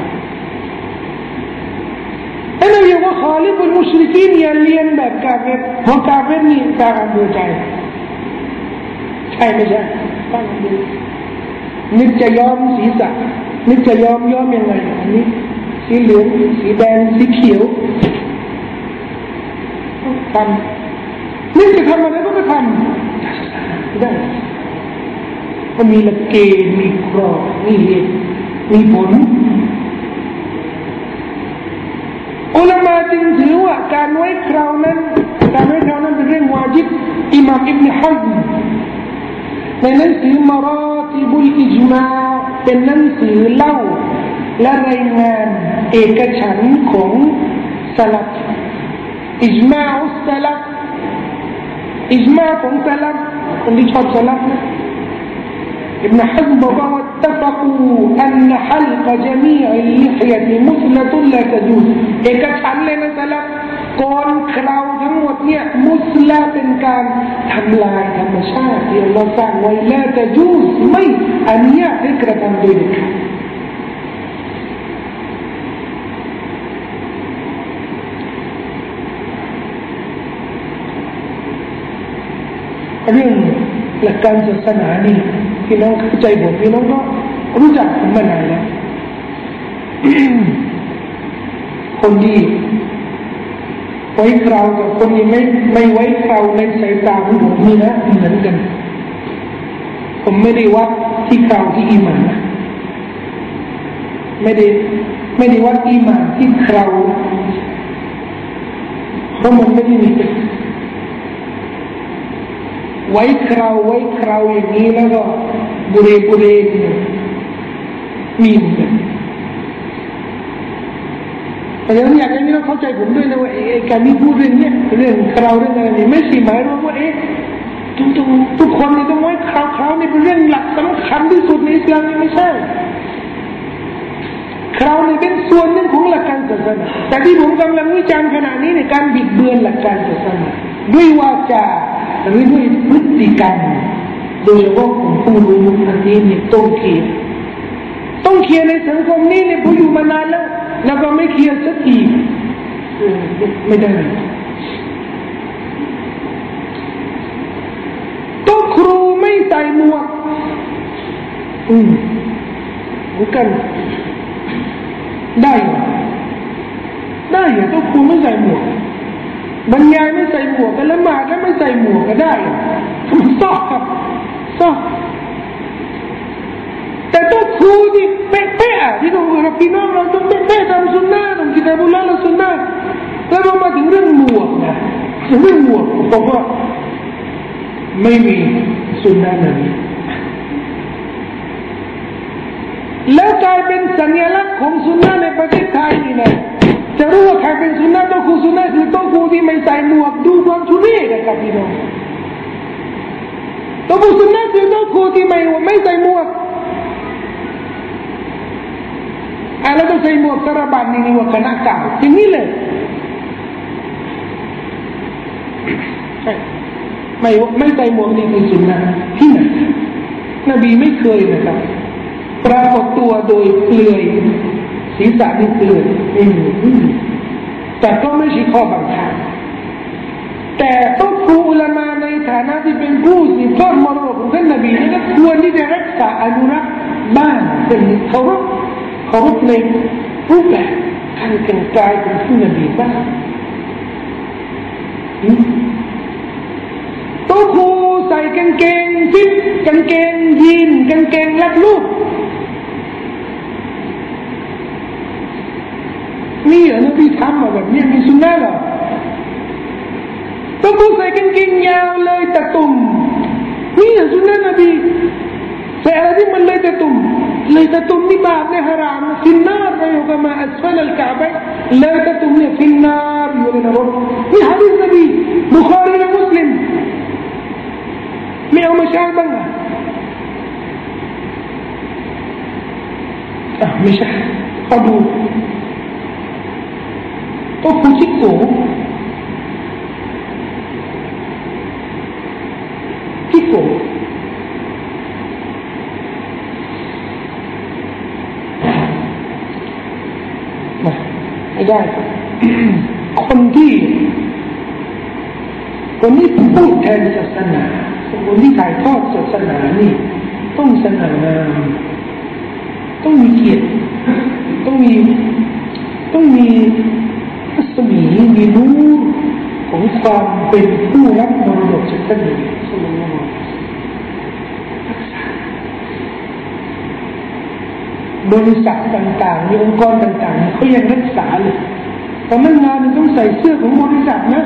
แต่เรา อยากว่าขอลิบุลมุชริกีนอย่าเรียนแบบกาเฟรเพราะกาเฟรนี่ตามดูใจใช่ไม่ใช่ตามดูนึกจะย้อมศีรษะนึกจะย้อมย้อมยังไงอันนี้สีเหลืองสีแดงสีเขียวทำนึกจะทำอะไรก็ไปทำได้ก็มีหลักเกณฑ์มีกรอบมีเหตุมีผล อุลามาจึงถือว่าการไว้คราวนั้นการไว้คราวนั้นเป็นเรื่องวาจิบอิหม่ามอิบนฮัซมในหนังสือมาราติบุลอิจมาเป็นหนังสือเล่าและรายงานเอกฉันของสลับอิจมาอุสลับอิจมาของสลับคนที่ชอบสลับนะ ابن حزم واتفقوا أن حلق جميع اللحية مثلة لا تجوز เอกฉันเลยนะสลับ ก่อนคราวทั้งหมดเนี่ยมุสลิมเป็นการทำลายธรรมชาติที่เราสร้างไว้แล้วแต่จูสไม่อันนี้ให้กระทำโดยเด็ดขาดเรื่องหลักการศาสนานี่ พี่น้องเข้าใจผมพี่น้องก็รู้จักผมมานานแล้วคนที่ไว้คราวกับคนที่ไม่ไม่ไว้คราวในสายตาของผมนี่นะเหมือนกัน ผมไม่ได้วัดที่คราวที่อิมานนะไม่ได้ไม่ได้วัดอิมานที่คราวเพราะมันไม่ได้มี ไว้คราวไว้คราวอย่างนี้แล้วก็บุเรบุเรมีเหมือนกันแต่ยังอยากให้พี่น้องเข้าใจผมด้วยนะว่าการที่พูดเรื่องนี้เรื่องคราวเรื่องอะไรนี่ไม่ใช่หมายรวมว่าเอ๊ะทุกทุกทุกคนนี่ต้องไว้คราวคราวนี่เป็นเรื่องหลักสำคัญที่สุดในอิสลามนี่ไม่ใช่คราวนี่เป็นส่วนหนึ่งของหลักการศาสนาแต่ที่ผมกำลังวิจารณ์ขณะนี้ในการบิดเบือนหลักการศาสนาด้วยวาจา หรือด้วยพฤติกรรมโดยเฉพาะของผู้รู้อันนี้นี่ต้องเคลียร์ต้องเคลียร์ในสังคมนี้เนี่ยผมอยู่มานานแล้ว แล้วก็ไม่เคลียร์สักทีไม่ได้ต้องครูไม่ใส่หมวก อืมเหมือนกันได้ ได้เหรอต้องครูไม่ใส่หมวก บรรยายไม่ใส่หมวกกันละหมาดแล้วไม่ใส่หมวกก็ได้ซอกซอกแต่ต้องครูที่เป๊ะๆที่ต้องเราพี่น้องเราต้องเป๊ะๆตามสุนนะตามกิตาบุลละละสุนนะแล้วเรามาถึงเรื่องหมวกนะเรื่องหมวกผมว่าไม่มีสุนนะนี้แล้วกลายเป็นสัญลักษณ์ของสุนนะในประเทศไทยนี่นะ จะรู้ว่าใครเป็นสุนนะต้องคูสุนนะคือต้องคูที่ไม่ใส่หมวกดูความชุนีนะครับพี่น้องต้องคูสุนนะคือต้องคูที่ไม่ไม่ใส่หมวกอะแล้วต้องใส่หมวกสระบันนี่นี่ว่าคณะเก่าอย่างนี้เลยไม่ไม่ใส่หมวกนี่คือสุนนะที่ไหนนบีไม่เคยนะครับปรากฏตัวโดยเปลือย ศีรษะนี่เปลือยแต่ก็ไม่ใช่ข้อบังคับแต่ต้องครูอุลามาในฐานะที่เป็นผู้สืบทอดมรดกของท่านนบีนี่ก็ควรที่จะรักษาอนุรักษ์บ้านเป็นเคารพเคารพในรูปแบบการแต่งกายของผู้นบีบ้างตัวครูใส่กางเกงฟิตกางเกงยีนกางเกงรัดลูก นี่เหรอนบีทำมาแบบนี้มีสุนนะหรอต้องกูใส่กางเกงยาวเลยตะตุ่มนี่เหรอสุนนะนบีใส่อะไรที่มันเลยตะตุ่มเลยตะตุ่มนี่บาปเนี่ยฮารามฟินนาร์ไปอยู่กับมาอัสฟัลลกาบะเลยตะตุ่มเนี่ยฟินนาร์อยู่ในนรกนี่ฮะดีษนบีบุคารีและมุสลิมไม่เอามาใช้บ้างอะไม่ใช่พอดู ก็ผู้ชิโกชิโกไม่ได้คนที่คนที่พูดแทนศาสนาคนที่ถ่ายทอดศาสนานี่ ต้องสง่างามต้องมีเกียรติต้องมีต้องมี รัศมีมีนูของความเป็นผู้รับมรดกจากท่านสุลต่านบริษัทต่างๆมีองค์กรต่างๆเขายังรักษาเลยพนักงานต้องใส่เสื้อของบริษัทนะ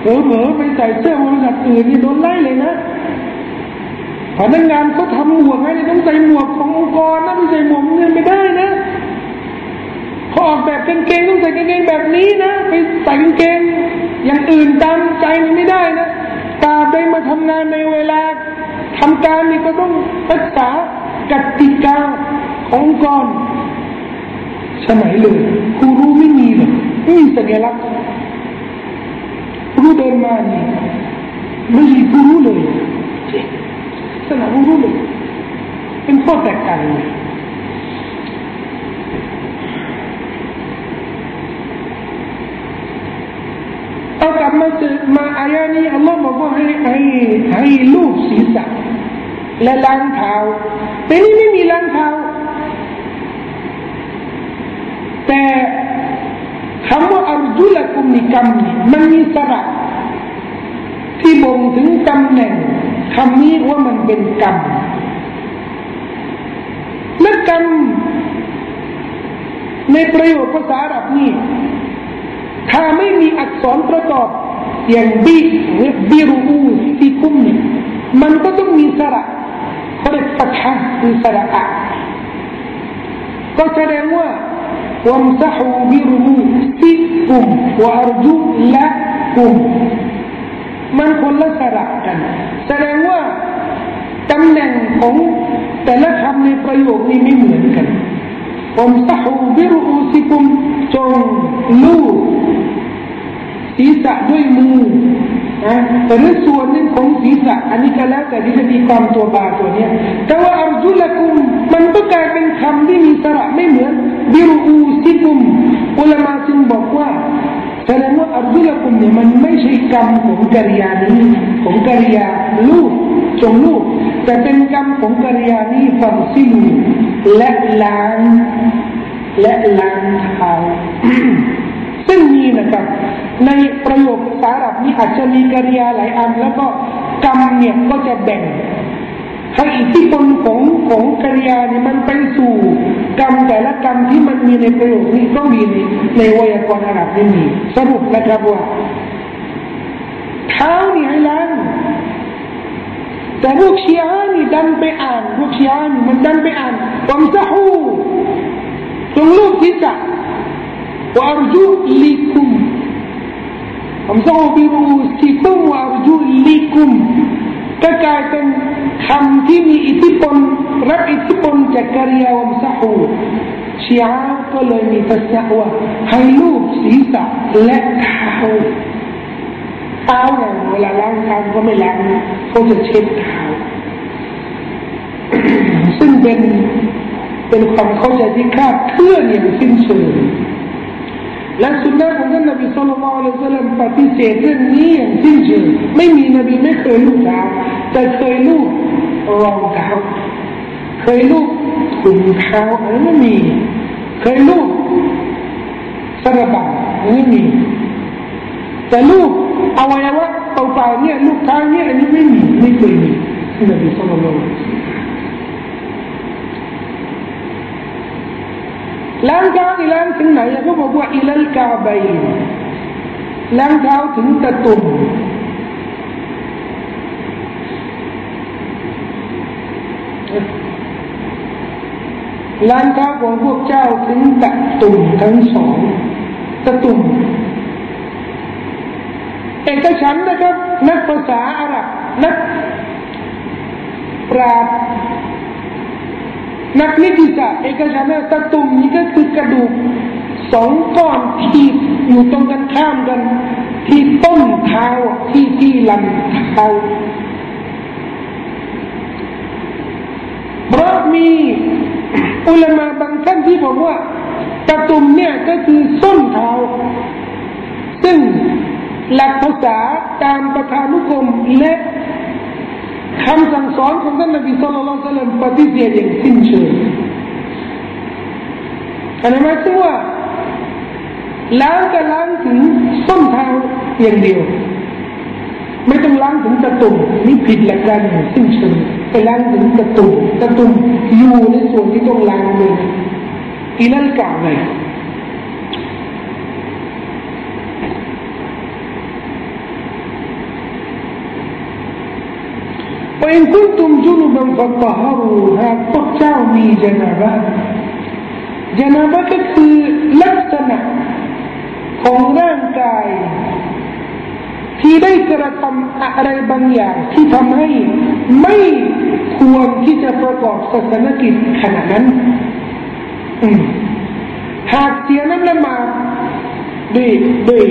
เผลอๆไปใส่เสื้อบริษัทอื่นนี่โดนไล่เลยนะพนักงานเขาทำหมวกให้ต้องใส่หมวกขององค์กรนะไม่ใส่หมวกเงินไม่ได้นะ เขาออกแบบกางเกงต้องใส่กางเกงแบบนี้นะ ไปใส่กางเกงอย่างอื่นตามใจไม่ได้นะตาได้มาทำงานในเวลาทำการนี่ก็ต้องรักษากติกาขององค์กรสมัยเลยครูรู้ไม่มีเลยไม่มีสัญลักษณ์ผู้เดินมานี่ไม่ใช่ผู้รู้เลยสนาผู้รู้เลยเป็นข้อแตกต่างเลยเอา กลับมาเจอมาอายานี้อัลลอฮ์บอกว่าให้ให้ให้ลูกศีรษะและล้างเท้าแต่นี่ไม่มีล้างเท้าแต่คำว่าอัลจุลกุมนิกรรมมันมีสระที่บ่งถึงตำแหน่งคำนี้ว่ามันเป็นกรรมและกรรมในประโยคภาษาอาหรับนี่ ถ้าไม่มีอักษรประกอบอย่างบีบิรูที่คุ้มเนี่ยมันก็ต้องมีสระเขาเรียกปัทะคือสระอะก็แสดงว่า وامسحوا برؤوسكم وأرجلكم มันคนละสระกัน แสดงว่าตำแหน่งของแต่ละคำในประโยคนี้ไม่เหมือนกันผมสหูบิรูสิกุมจงลูก ศีรษะด้วยมือนะแต่ในส่วนหนึ่งของศีรษะอันนี้ก็แล้วแต่ที่จะมีความตัวบาตัวเนี้ยแต่ว่าอัลจุลกุมมันก็กลายเป็นคำที่มีสระไม่เหมือนบิรูสิกุมอุลามาจึงบอกว่าแสดงว่าอัลจุลกุมเนี่ยมันไม่ใช่กรรมของกิริยานี้ของกิริยาลูกจงลูก แต่เป็นกรรมของกิริยานี้ฟังซิลูและล้างและล้างเท้า ซึ่งมีนะครับ ในประโยคภาษาอับนี้อาจจะมีกริยาหลายอัน แล้วก็กรรมเนี่ยก็จะแบ่งให้อิทธิพลของของกริยาเนี่ยมันไปสู่กรรมแต่ละกรรมที่มันมีในประโยคนี้ก็มีในในวยากรณ์อาหรับนี่มีสรุปนะครับว่าเท้านี่ให้ล้างแต่พวกเชีอานี่ดันไปอ่านพวกเชีอานี่มันดันไปอ่านวัมซะฮูจงลูกที่จะ วาร์จูลิคุมวัมซะฮูบิรูสิคุมวารจูลิคุมก็กลายเป็นคำที่มีอิทธิพลรับอิทธิพลจากกริยาวมซะฮูชีอาก็เลยมีทัศนะว่าให้ลูกศีรษะและเท้าเท้าเนี่ยเวลาล้างเท้าก็ไม่ล้างเขาจะเช็ดเท้าซึ่งเป็นเป็นความเข้าใจที่คลาดเคลื่อนอย่างสิ้นเชิง และสุนนะของท่านนบีสุลต่านละสัลลัมปฏิเสธเรื่องนี้อย่างสิ้นเชิงไม่มีนบีไม่เคยลูกเท้าแต่เคยลูกรองเท้าเคยลูกถุงเท้าอันนี้ไม่มี เคยลูกสระบังอันนี้มี แต่ลูกอวัยวะเปล่าๆเนี่ยลูกเท้าเนี่ยอันนี้ไม่มีไม่เคยมีนบีสุลต่าน ล้างเท้าอีล้างถึงไหนเขาบอกว่าอิลัลกาบัยล้างเท้าถึงตะตุ่มล้างเท้าของพวกเจ้าถึงตะตุ่มทั้งสองตะตุ่มเอกฉันนะครับ นักภาษาอาหรับนักปราบ นักนิติศาสตร์เอกฉันตะตุ่มนี้ก็คือกระดูกสองก้อนที่อยู่ตรงกันข้ามกัน ที่ต้นเท้าที่ที่ลำเท้าเพราะมีอุลมาบางท่านที่บอกว่าตะตุ่มเนี่ยก็คือส้นเท้า ซึ่งหลักภาษาตามประธานุกรมและ คำสั่งสอนของท่านนบีสุลต่านปฏิเสธอย่างสิ้นเชิงอันนั้นหมายถึงว่าล้างก็ล้างถึงส้นเท้าอย่างเดียว ไม่ต้องล้างถึงตะตุ่มนี่ผิดหลักการอย่างสิ้นเชิงไปล้างถึงตะตุ่มตะตุ่มอยู่ในส่วนที่ต้องล้างเลยอีนั่นกล่าวไง وإن كنتم جنبا فطهروا หากพวกเจ้ามีจนาบะจนาบะก็คือลักษณะของร่างกาย ที่ได้กระทำอะไรบางอย่างที่ทำให้ไม่ควรที่จะประกอบศาสนกิจขณะนั้นหากเสียน้ำละมาด้วยด้วย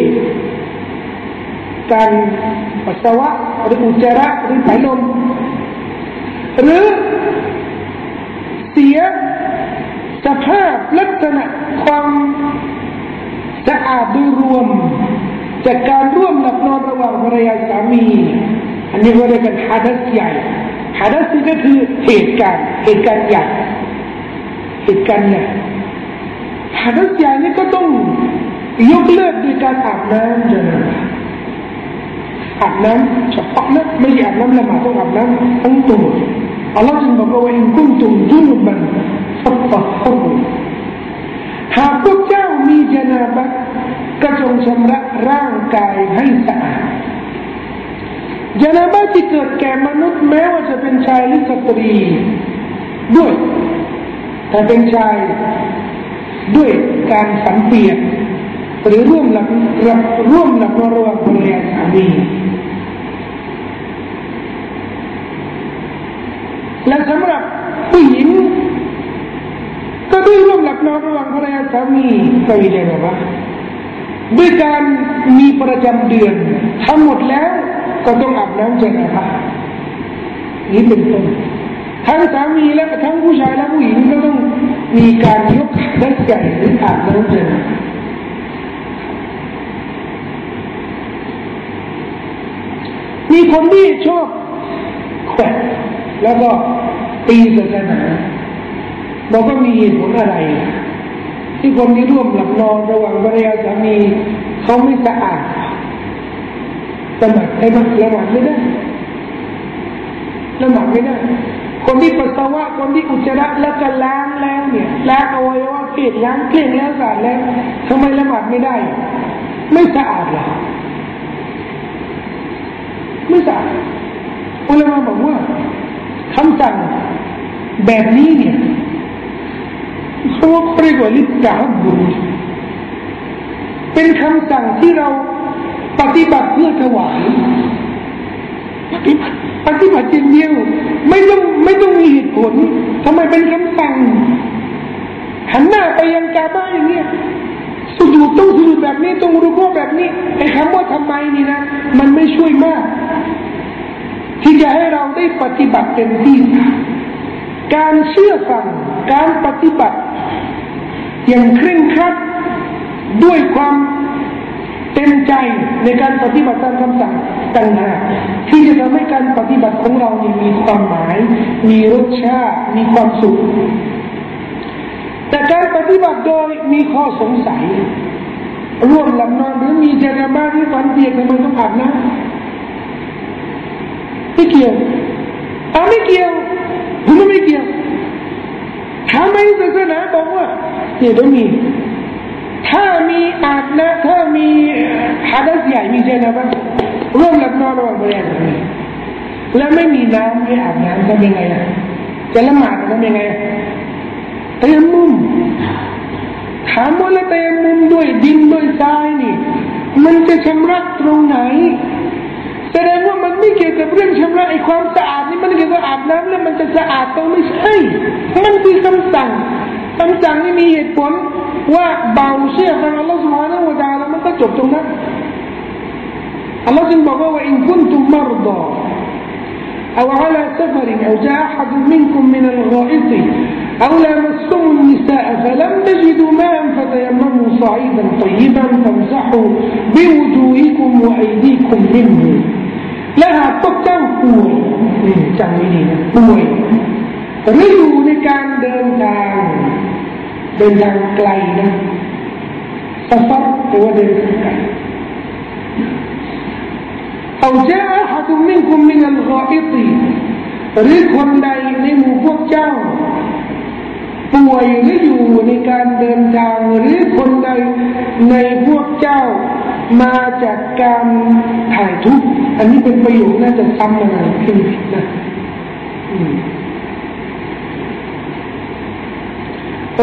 การปัสสาวะหรืออุจจาระหรือผายลม หรือเสียสภาพลักษณะความสะอาดโดยรวม จากการร่วมหลับนอนระหว่างภรรยาสามี อันนี้ก็เรียกกันฮาดัสใหญ่ฮาดัสก็คือเหตุการณ์เหตุการณ์ใหญ่เหตุการณ์ใหญ่ฮาดัสใหญ่นี่ก็ต้องยกเลิกด้วยการอาบน้ำจะอาบน้ำเฉพาะนะไม่ใช่อาบน้ำละหมาดต้องอาบน้ำทั้งตัว อัลลอฮฺจึงบอกว่าอินคุนตุมจุนบันฟัตตะฮุหากพวกเจ้ามีจนาบะก็จงชำระร่างกายให้สะอาดจนาบะที่เกิดแก่มนุษย์แม้ว่าจะเป็นชายหรือสตรี ด้วยแต่เป็นชายด้วยการสังเปียกหรือร่วมหลับรับร่วมหลับนอนระหว่างภรรยาสามี และสำหรับผู้หญิง ก็ด้วยร่วมหลับนอนระหว่างภรรยาสามีก็มีได้ไหมวะด้วยการมีประจำเดือนทั้งหมดแล้วก็ต้องอาบน้ำเจนะครนี่เป็นต้นทั้งสามีและทั้งผู้ชายและผู้หญิงก็ต้องมีการยกได้ใหญ่หรืออาบน้ำเจนะมีคนที่ชอบแขวะ แล้วก็ตีศาสนาบอกว่ามีเหตุผลอะไร ที่คนที่ร่วมหลับนอนระหว่างภรรยาสามีเขาไม่สะอาดสมัครได้ไหมละหมาดไม่ได้ละหมาดไม่ได้ คนที่ปัสสาวะคนที่อุจจาระแล้วก็ล้างแล้วเนี่ยล้างอวัยวะเพศล้างเกลี้ยงแล้วสะอาดแล้วทำไมละหมาดไม่ได้ ไม่สะอาดหรอไม่สะอาดอุลามะบอกว่า คำสั่งแบบนี้เนี่ยเขาเรียกว่าลิตาบุญเป็นคำสั่งที่เราปฏิบัติเพื่อถวายปฏิบัติปฏิบัติเดียวไม่ต้องไม่ต้องมีเหตุผลทำไมเป็นคำสั่งหันหน้าไปยังกาบ้าอย่างเนี้ยสุดต้องสุดแบบนี้ต้องรู้พวกแบบนี้ไอ้คำว่าทำไมนี่นะ มันไม่ช่วยมาก ที่จะให้เราได้ปฏิบัติเต็มที่การเชื่อฟังการปฏิบัติ อย่างเคร่งครัดด้วยความเต็มใจในการปฏิบัติตามคำสั่งต่างหากที่จะทำให้การปฏิบัติของเรานี่มีความหมาย มีรสชาติมีความสุข แต่การปฏิบัติโดยมีข้อสงสัย ร่วมหลับนอนหรือมีเจตนาที่ฝันเปียกทำไมต้องอาบน้ำ ไม่เกี่ยวอาไม่เกี่ยวผมไม่เกี่ยวทำไมศาสนาบอกว่าเนี่ยต้องมี ถ้ามีอาบนะถ้ามีฮัดัสใหญ่มีเจนะบ้างร่วมหลับนอนระหว่างเรียนแล้วไม่มีน้ำไม่อาบน้ำทำยังไงล่ะจะละหมาดทำยังไงเตยมมุมถามว่าแล้วเตยมุมด้วยดินด้วยทรายนี่ มันจะชำระตรงไหน แสดงว่ามันไม่เกี่ยวกับเรื่องชำระไอ้ความสะอาดนี่มันเกี่ยวกับอาบน้ำแล้วมันจะสะอาดตรงไม่ใช่มันคือคำสั่งคำสั่งนี่มีเหตุผลว่าเบาเชื่อฟังอัลลอฮฺสุบฮานะฮูวะตาแล้วมันก็จบตรงนั้นอัลลอฮฺจึงบอกว่าอินคุนตุมมารดา أو على سفر أو جاء أحد منكم من الغائط أو لامستم النساء فلم تجدوا ماء فتيمموا صعيدا طيبا فامسحوا بوجوهكم وأيديكم منه และหากพวกเจ้าป่วยจำไว้ดีนะป่วยหรืออยู่ในการเดินทางเดินทางไกลนะสฟัรหรือว่าเดินทางไกล أو جاء أحد منكم من الغائط หรือคนใดในหมู่พวกเจ้า ป่วยหรืออยู่ในการเดินทางหรือคนใดในพวกเจ้า มาจากการถ่ายทุกอันนี้เป็นประโยคน่าจะซ้ำมาหน่อยขึ้นนะ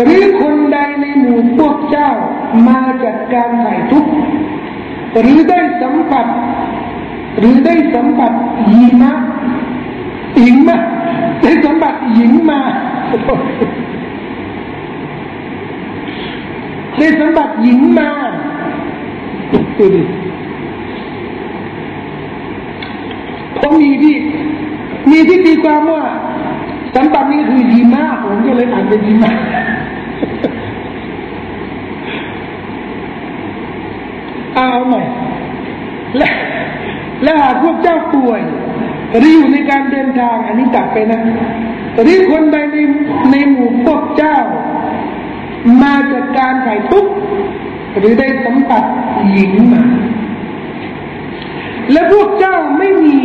หรือคนใดในหมู่พวกเจ้า มาจากการถ่ายทุกหรือได้สัมผัสหรือได้สัมผัสหญิงมาหญิงมาได้สัมผัสหญิงมาได้สัมผัสหิมะ คุณเพราะมีที่ มีที่ตีความว่าสันตินี้คือดีมากผมก็เลยอ่านเป็นดีมากเอาใหม่และและหากพวกเจ้าป่วย หรือยู่ในการเดินทาง อันนี้ตัดไปนะหรือคนใดในในหมู่พวกเจ้า มาจากการไถ่ทุกข์ หรือได้สัมผัสหญิงมา และพวกเจ้าไม่มี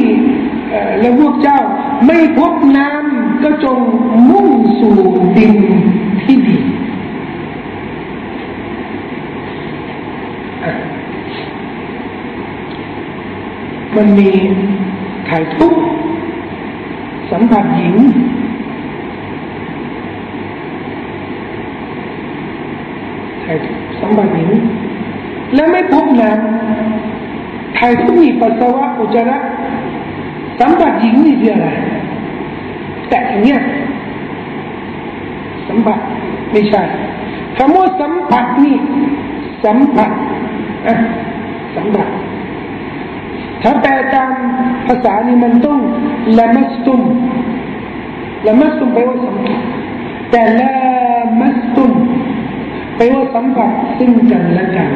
และพวกเจ้าไม่พบน้ำก็จงมุ่งสู่ดินที่ดีมันมีถ่ายทุกสัมผัสหญิง ถ่ายสั มผัสหญิและไม่พบน้ำถ่ายทุกมีปัสสาวะอุจจาระสัมผัสหญิงนี่คืออะไรแต่เนี้ยสัมผัสไม่ใช่คำว่าสัมผัสนี่สัมผัสอะสัมผัสถ้าแปลตามภาษานี่มันต้องละมัสตุมละมัสตุมแปลว่าสัมผัสแต่ละ แปลว่าสัมผัสซึ่งกันและกัน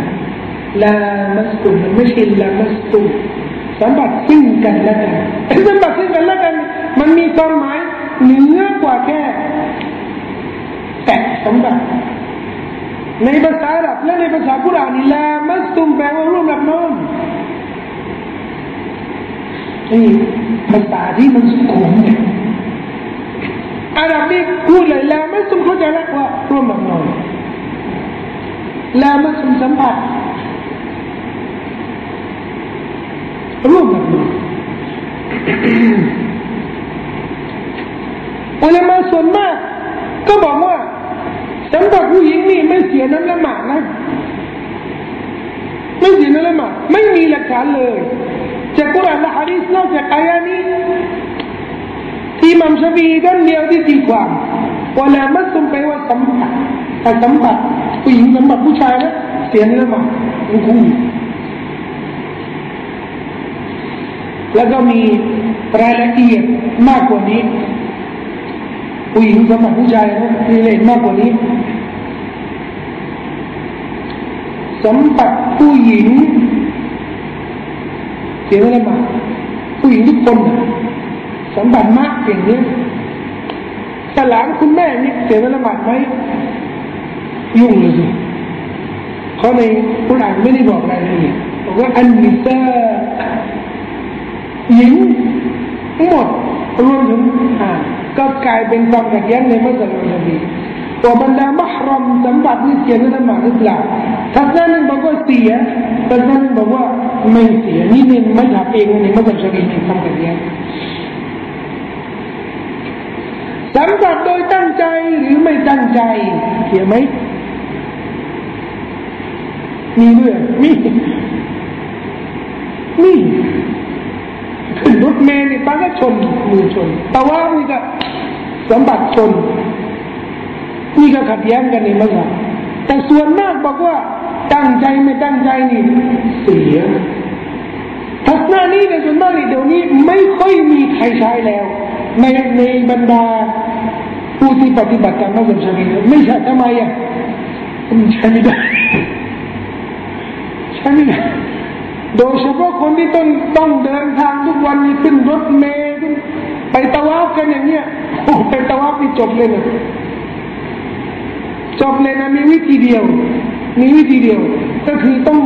ละมัสตุมันไม่ใช่ละมัสตุสัมผัสซึ่งกันและกันสัมผัสซึ่งกันและกัน มันมีความหมายเหนือกว่าแค่แต่สัมผัสในภาษาอับและในภาษากุรานละมัสตุมแปลว่าร่วมหลับนอนนี่ภาษาที่มันสุขุมเนี่ยอาหรับนี่พูดเลยแล้วไม่สมเข้าใจแล้วว่าร่วมหลับนอน แล้วไม่สมสัมผัสร่วมหลับนอนอุลามาส่วนมาก ก็บอกว่าสำหรับผู้หญิงนี่ไม่เสียน้ำละหมาดนะ ไม่เสียน้ำละหมาดไม่มีหลักฐานเลยจากกุรานและฮะดีษนอกจากอายานี้ที่มัมชบีด้านเดียวที่ตีความว่าล้วมัสมไปว่าสัมผัส แต่สัมผัสผู้หญิงสัมผัสผู้ชายนะเสียนี่ละมามันคงแล้วก็มีรายละเอียดมากกว่านี้ ผู้หญิงสัมผัสผู้ชายนะมีรายละเอียดมากกว่านี้สัมผัสผู้หญิงเสียเวลามาผู้หญิงทุกคนสัมผัสมากอย่างนี้แต่หลานคุณแม่นี่เสียเวลามาไหม ยุ่งเลยสิเขาในคุณอ่านไม่ได้บอกอะไรเลยบอกว่าอันนิซาหญิงทั้งหมดรวมถึงอ่าก็กลายเป็นความขัดแย้งในมัสยิดนบีตัวบรรดามหรอมสัมผัสนี่เสียนั่นมาหรือเปล่าทัศนั้นบอกว่าเสียทัศนั้นบอกว่าไม่เสียนี่นี่ไม่ทำเองในมัสยิดนบีทำกันเองสัมผัสโดยตั้งใจหรือไม่ตั้งใจเสียไหม มีเรื่องมี มีขึ้นรถเมล์นี่ป้าก็ชนมือชนแต่ว่านี่ก็สมผัสชนนี่ก็ขัดแย้งกันในมัสยิดแต่ส่วนมากบอกว่าตั้งใจไม่ตั้งใจนี่เสียทัศนานี้ในส่วนมากนี่เดี๋ยวนี้ไม่ค่อยมีใครใช้แล้ว ในในบรรดาผู้ที่ปฏิบัติตามมัสยิดชนีไม่ใช่ทำไมอะมันใช้ไม่ได้ โดยเฉพาะคนที่ต้องต้องเดินทางทุกวันนี้ขึ้นรถเมล์ไปตะวาฟกันอย่างเงี้ยโอ้ไปตะวาฟนี่จบเลยนะจบเลยนะมีวิธีเดียว มีวิธีเดียว ก็คือต้อง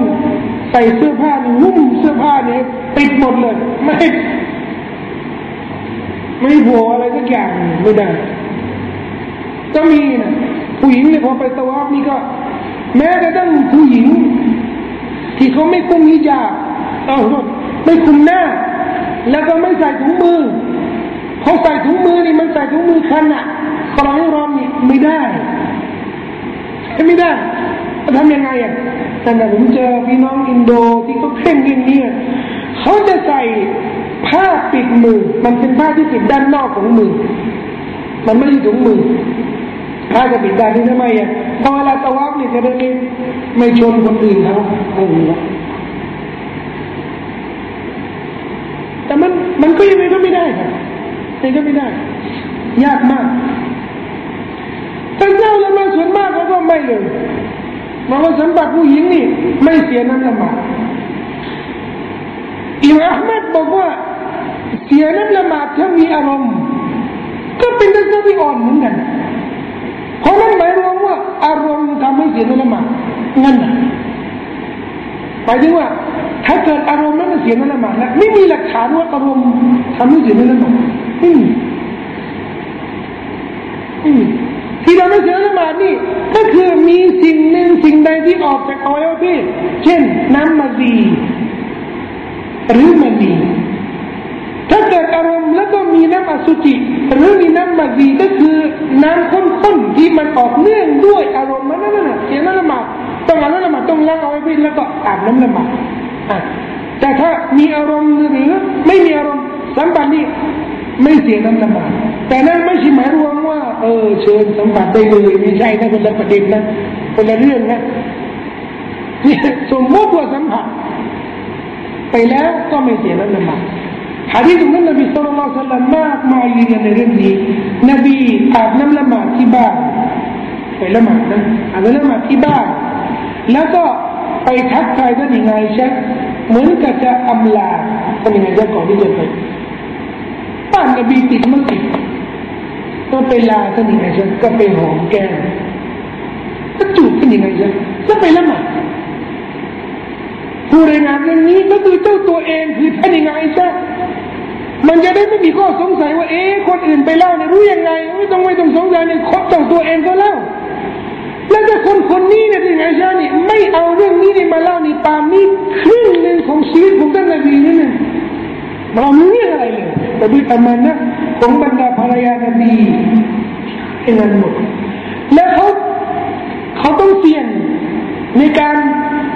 ใส่เสื้อผ้านุ่มเสื้อผ้าเนี่ยปิดหมดเลย ไม่ ไม่โผล่อะไรสักอย่างไม่ได้ก็มีนะผู้หญิงเนี่ยพอไปตะวับนี่ก็ แม้กระทั่งผู้หญิง ที่เขาไม่คุมฮิญาบเออไม่คุมหน้า แล้วก็ไม่ใส่ถุงมือเขาใส่ถุงมือนี่มันใส่ถุงมือคันอะปล่อยให้รอมนี่ไม่ได้ไม่ได้จะทำยังไงอะแต่ผมเจอพี่น้องอินโดที่เขาเพ่งเรื่องนี้เขาจะใส่ผ้าปิดมือ มันเป็นผ้าที่ปิดด้านนอกของมือ มันไม่ใช่ถุงมือผ้าจะปิดด้านนี้ทำไมอะพอเวลาตะวับนี่ยจะได้ ไม่ชนคนอื่นเขาโอ้โหแต่มันมันก็ยังไงก็ไม่ได้ครับนี่ก็ไม่ได้ ยากมากแต่เจ้าละมาส่วนมากเขาก็ไม่เลยบอกว่าสมบัติผู้หญิงนี่ ไม่เสียน้ำละหมาดอิมอัลมัดบอกว่าเสียน้ำละหมาดถ้ามีอารมณ์ ก็เป็นเรื่องที่อ่อนเหมือนกันเพราะนั้นหมายรวมว่า อารมณ์ทำให้เสียน้ำละหมาด นนะหมายถึงว่า ถ้าเกิดอารมณ์นั้นมันเสียน้ำละหมาดแล้วไม่มีหลักฐานว่าอารมณ์ทำให้เสียน้ำละหมาดไม่มีที่เราไม่เสียละหมาดนี่ ก็คือมีสิ่งหนึ่งสิ่งใดที่ออกจากอวัยวะเพศเช่น น้ำมาดีหรือมันดีถ้าเกิดอารมณ์แล้วก็มีน้ำอสุจิ หรือมีน้ำมาดีก็คือน้ำข้นๆที่มันออกเนื่องด้วยอารมณ์มันนั่นน่ะเสียน้ำละหมาด ต้องอาบน้ำละหมาดต้องล้างเอาไว้พิแล้วก็อาบน้ำละหมาดแต่ถ้ามีอารมณ์หรือไม่มีอารมณ์สัมปันนี้ไม่เสียน้ำละหมาดแต่นั่นไม่ใช่หมายรวมว่า เออเชิญสัมผัสได้เลยไม่ใช่นะคนละประเด็นนะคนละเรื่องนะนี่สมมติว่าสัมผัสไปแล้วก็ไม่เสียน้ำละหมาดฮะดีษของท่านนบีสุลต่านสัลลัมมากมายยืนยันในเรื่องนี้นบีอาบน้ำละหมาดที่บ้านไปละหมาดนะอาบน้ำละหมาดที่บ้าน แล้วก็ไปทักทายท่านยังไงเช่เหมือนกับจะอำลาท่านยังไงจะก่อนที่จะไปบ้านนบีติดมัสยิดก็ไปลาท่านยังไงใช่ก็ไปหอมแก้มก็จูบท่านยังไงใช่แล้วไปละหมาดผู้รายงานเรื่องนี้ก็คือเจ้าตัวเองคือท่านยังไงใช่มันจะได้ไม่มีข้อสงสัยว่าเอ๊ะคนอื่นไปเล่าเนี่ยรู้ยังไงไม่ต้องไม่ต้องสงสัยเนี่ยคนเจ้าตัวเองก็เล่าแล้วแต่คนคนนี้เนี่ย ที่ไงใช่นี่ไม่เอาเรื่องนี้นี่มาเล่านี่ปามีครึ่งหนึ่งของชีวิตของท่านนบีนี่นี่ยเราไม่รู้อะไรเลยแต่ด้วยอามานะของบรรดาภรรยานบีเองนั้นหมดแล้วเขาเขาต้องเสี่ยงในการ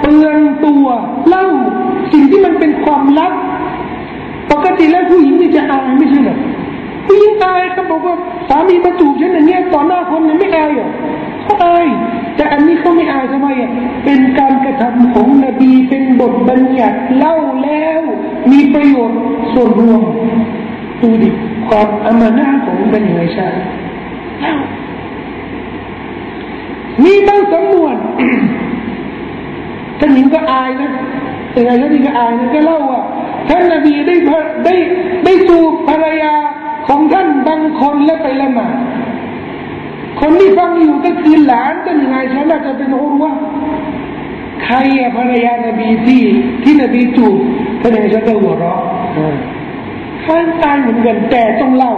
เปลืองตัวเล่าสิ่งที่มันเป็นความลับ ปกติแล้วผู้หญิงนี่จะอายไม่ใช่หรอผู้หญิงอายเขาบอกว่าสามีมาจูบฉันอย่างเงี้ยต่อหน้าคนเนี่ยไม่อายหรอเขาอาย แต่อันนี้เขาไม่อายทำไมอะเป็นการกระทำของนบีเป็นบทบัญญัติเล่าแล้ว มีประโยชน์ส่วนรวมดูดิความอมานะของเป็นยังไงใช่เล่ามีบางสำนวนท่านหญิงก็อายนะยังไงท่านหญิงก็อายนะก็เล่าว่าท่านนบีได้ได้ได้จูบภรรยาของท่านบางคนแล้วไปละหมาด คนที่ฟังอยู่ก็คือหลานท่านยังไงฉันน่าจะเป็นอุรวะใครอะภรรยานบีที่ที่นบีจูบท่านยังฉันก็หัวเราะข้างตายเหมือนกันแต่ต้องเล่า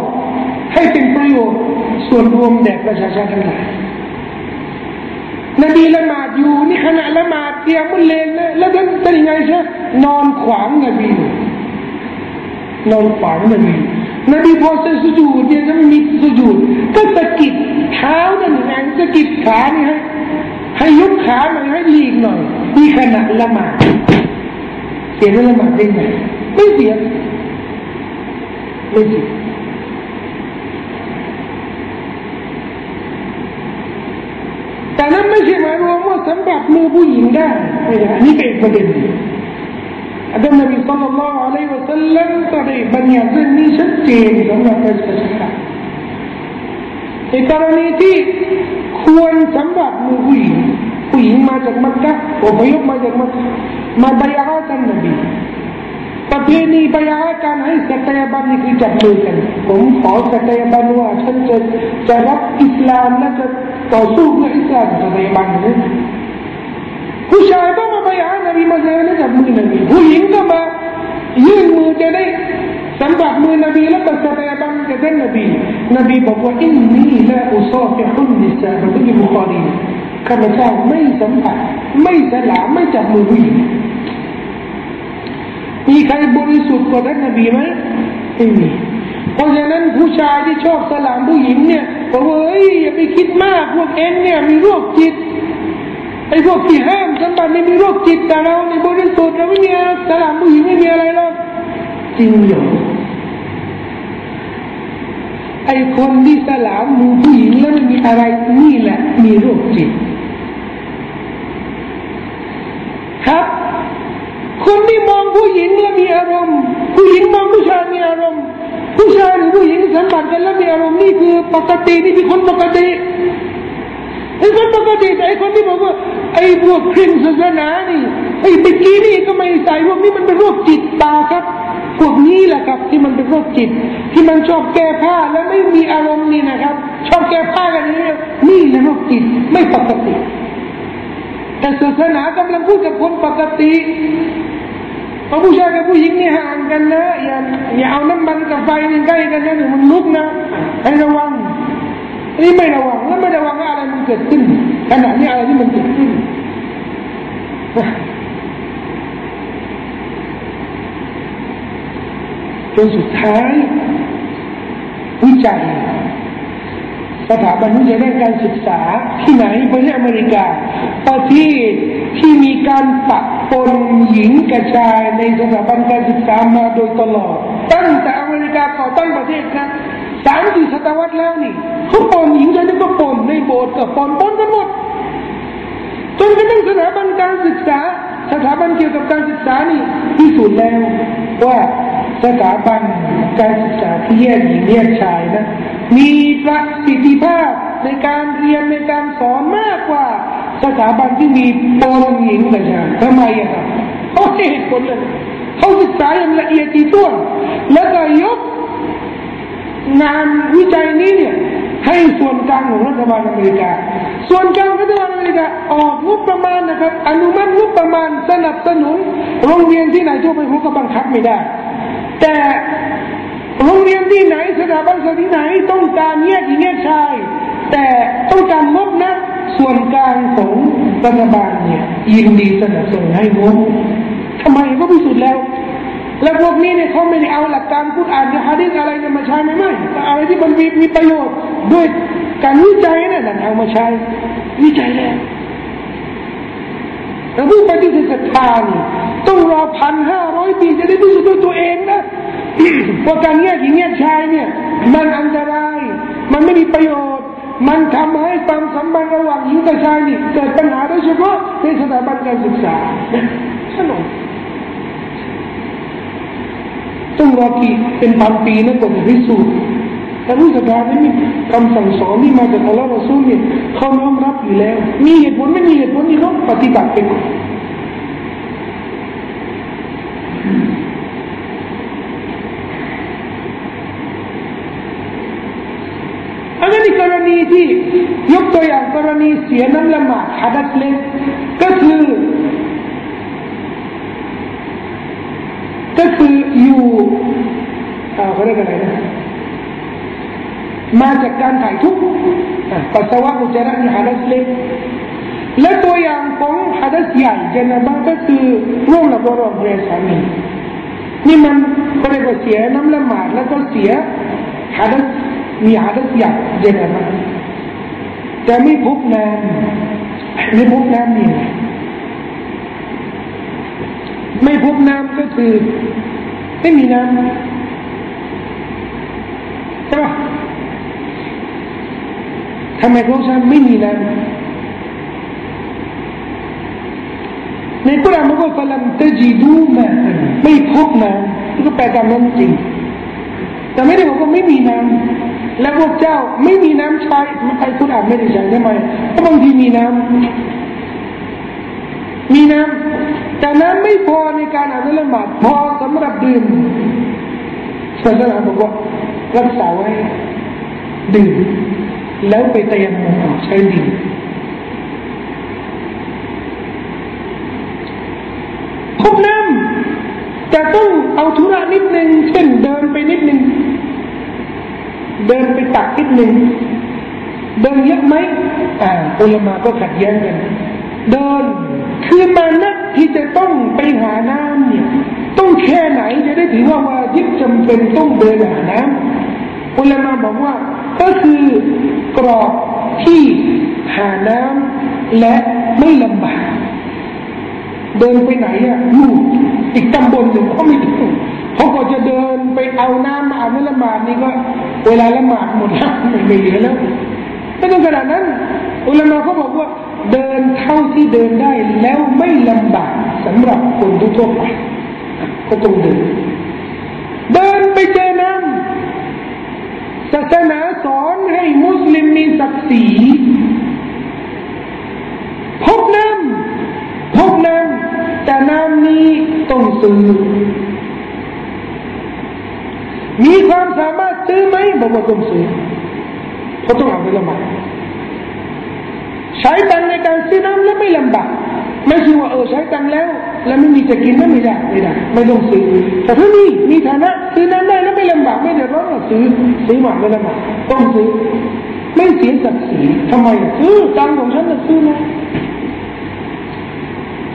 ให้เป็นประโยชน์ส่วนรวมแด่ประชาชนทั้งหลายนบีละหมาดอยู่นี่ขณะละหมาดเตียงมุลเลนแล้วท่านเป็นยังไงใช่นอนขวางนบีนอนขวางนบี นบีพอจะสุญูดเนี่ยถ้าไม่มีสุญูดก็สะกิดเท้านั่นไงสะกิดขานี่ให้ให้ยกขาหน่อยให้หลีกหน่อยนี่ขณะละหมาดเสียละหมาดได้ไงไม่เสียไม่เสียแต่นั้นไม่ใช่หมายรวมว่าสัมผัสมือผู้หญิงได้ไม่ได้อันนี้เป็นประเด็น อาจารย์นบีสุลต่านละอะลัยวะสัลลัมก็ได้บัญญัติเรื่องนี้ชัดเจนสำหรับประชาชนในกรณีที่ควรสัมผัสมือผู้หญิงผู้หญิงมาจากมักกะอพยพมาจากมักกะมาบยาท่านนบีประเพณีบยาการให้สัตยาบันนี่คือจับมือกันผมขอสัตยาบันว่าฉันจะจะรับอิสลามและจะต่อสู้เพื่ออิสลามสัตยาบันนี่ ผู้ชายต้องมาบยานบีมาเลยนะจับมือนบีผู้หญิงก็มายื่นมือจะได้สัมผัสมือนบีแล้วก็สัตาบันกับท่านนบีนบีบอกว่าอินนีละอุซาฟิฮุนนิสาบันที่บุคอรีข้าพเจ้าไม่สัมผัสไม่สลามไม่จับมือผู้หญิงมีใครบริสุทธิ์กว่าท่านนบีไหมไม่มีเพราะฉะนั้นผู้ชายที่ชอบสลามผู้หญิงเนี่ยบอกว่าเฮ้ยอย่าไปคิดมากพวกเอ็งเนี่ยมีโรคจิต ไอ้พวกที่ห้ามสัมบัติไม่มีโรคจิตแต่เราในบริสุทธิ์เราไม่มีสลามผู้หญิงไม่มีอะไรหรอกจริงเหรอไอ้คนที่สลามมือผู้หญิงแล้วไม่มีอะไรนี่แหละ มีโรคจิต ครับ คนที่มองผู้หญิงแล้วมีอารมณ์ ผู้หญิงมองผู้ชายมีอารมณ์ ผู้ชายหรือผู้หญิงสัมผัสกันแล้วมีอารมณ์นี่คือปกตินี่เป็นคนปกติ ไอ้คนปกติแต่ไอ้คนที่บอกว่าไอ้พวกคริสศาสนานี่ไอ้บิกินี่ก็ไม่ใส่พวกนี้มันเป็นโรคจิตตาครับ พวกนี้แหละครับ ที่มันเป็นโรคจิต ที่มันชอบแก้ผ้าแล้วไม่มีอารมณ์นี่นะครับ ชอบแก้ผ้ากันนี่นี่แหละโรคจิตไม่ปกติ แต่ศาสนากำลังพูดกับคนปกติพอผู้ชายกับผู้หญิงนี่ห่างกันนะอย่าอย่าเอาน้ำมันกับไฟนี่ใกล้กันนะหนึ่งมันลุกนะให้ระวัง นี่ไม่ระวังแล้วไม่ระวังว่าอะไรมันเกิดขึ้นขณะนี้อะไรที่มันเกิดขึ้นจนสุดท้ายวิจัยสถาบันวิจัยด้านการศึกษาที่ไหนประเทศอเมริกาประเทศที่มีการปะปนหญิงกับชายในสถาบันการศึกษามาโดยตลอด ตั้งแต่อเมริกาก่อตั้งประเทศนะ สามสี่ศตวรรษแล้วนี่เขาปนหญิงชายนี่ก็ปนในโบสถ์ก็ปนปนกันหมดจนกระทั่งสถาบันการศึกษา สถาบันเกี่ยวกับการศึกษานี่พิสูจน์แล้วว่าสถาบันการศึกษาที่แยกหญิงแยกชายนะมีประสิทธิภาพในการเรียนในการสอนมากกว่าสถาบันที่มีปนหญิงกับชายทำไมอะครับเพราะเหตุผลเลยเขาศึกษาอย่างละเอียดถี่ถ้วนแล้วก็ยก งานวิจัยนี้เนี่ยให้ส่วนกลางของรัฐบาลอเมริกา ส่วนกลางรัฐบาลอเมริกาออกงบประมาณนะครับ อนุมัติงบประมาณสนับสนุน โรงเรียนที่ไหนทั่วไปเขาก็บังคับไม่ได้ แต่โรงเรียนที่ไหนสถาบันที่ไหนต้องการแยกหญิงแยกชาย แต่ต้องการงบนะส่วนกลางของรัฐบาลเนี่ยยินดีสนับสนุนให้งบทำไมก็พิสูจน์แล้ว แล้วพวกนี้เนี่ยเขาไม่ได้เอาหลักการพูดอ่านฮะดิษอะไรเนี่ยมาใช้ไม่ไม่อะไรที่มันมีมีประโยชน์ด้วยการวิจัยนั่นเอามาใช้วิจัยแล้วแต่ผู้ปฏิเสธศรัทธานี่ต้องรอพันห้าร้อยปีจะได้พิสูจน์ด้วยตัวเองนะว่าะการแยกหญิงแยกชายเนี่ย มันอันตราย มันไม่มีประโยชน์ มันทำให้ความสัมพันธ์ระหว่างหญิงกับชายนี่เกิดปัญหาโดยเฉพาะในสถาบันการศึกษาขนม ต้องรอกี่เป็นพันปีนะกว่าจะพิสูจน์แต่ผู้ศรัทธาไม่มีคำสั่งสอนที่มาจากอัลลอฮ์รอซูลเนี่ยเขาน้อมรับอยู่แล้ว มีเหตุผลไม่มีเหตุผลนี่เขาปฏิบัติไปก่อนอันนี้กรณีที่ยกตัวอย่างกรณีเสียน้ำละหมาดฮัดัสเล็กก็คือ ก็คืออยู่เขาเรียกอะไรนะมาจากการถ่ายทุกปัสสาวะอุจจาระในฮัดัสเล็กและตัวอย่างของฮัดัสใหญ่เจนบาก็คือร่วมหลับนอนเรียนสามีนี่มันเขาเรียกว่าเสียน้ำละหมาดแล้วก็เสียฮัดัสมีฮัดัสใหญ่เจนบาจะไม่พบน้ำไม่พบน้ำนี่ ไม่พบน้ำก็คือ ไม่มีน้ำใช่ปะทำไมพระองค์ไม่มีน้ำในกุรานบอกว่าฟลัมตจิดูมาไม่พบน้ำก็แปลตามนั้นจริง แต่ไม่ได้บอกว่าไม่มีน้ำและพวกเจ้าไม่มีน้ำใช้ไอ้กุรานไม่ได้ใช้ทำไมเพราะบางทีมีน้ำ มีน้ำแต่น้ำไม่พอในการอ่านละหมาดพอสำหรับดื่มศาสนาบอกว่ารักษาไว้ดื่มแล้วไปเตียมใช้ดื่มพบน้ำแต่ต้องเอาธุระนิดนึงเช่นเดินไปนิดนึงเดินไปตักนิดนึงเดินเยอะไหมอ่าอุลมาก็ขัดแย้งกัน เดินคือมานักที่จะต้องไปหาน้ำเนี่ยต้องแค่ไหนจะได้ถือว่าวาจิบจำเป็นต้องเดินหาน้ำอุลามาบอกว่าก็คือกรอบที่หาน้ำและไม่ลำบากเดินไปไหนอะนู่อีกตำบลหนึ่งเขาไม่ถึงเขาก็จะเดินไปเอาน้ำมาอาบน้ำละหมาดนี่ก็เวลาละหมาดหมดแล้วไม่เหลือแล้วไม่ต้องขนาดนั้นอุลามาเขาบอกว่า เดินเท่าที่เดินได้แล้วไม่ลำบากสำหรับคนทั่วไปก็ต้องเดินเดินไปเจอน้ำศาสนาสอนให้มุสลิมมีศักดิ์ศรีพบน้ำพบน้ำแต่น้ำนี้ต้องซื้อมีความสามารถซื้อไหมบอกว่าต้องซื้อเพราะต้องเอาไปละหมาด ใช้ตังในการซื้อน้ำแล้วไม่ลำบากไม่ใช่ว่าเออใช้ตังแล้ว แล้วไม่มีจะกินไม่มีได้ไม่ได้ไม่ต้องซื้อแต่ถ้ามีมีฐานะซื้อน้ำได้แล้วไม่ลำบากไม่เดือดร้อนซื้อซื้อหมาไม่ลำบากต้องซื้อไม่เสียศักดิ์ศรีทำไมซื้อตังของฉันจะซื้อนะ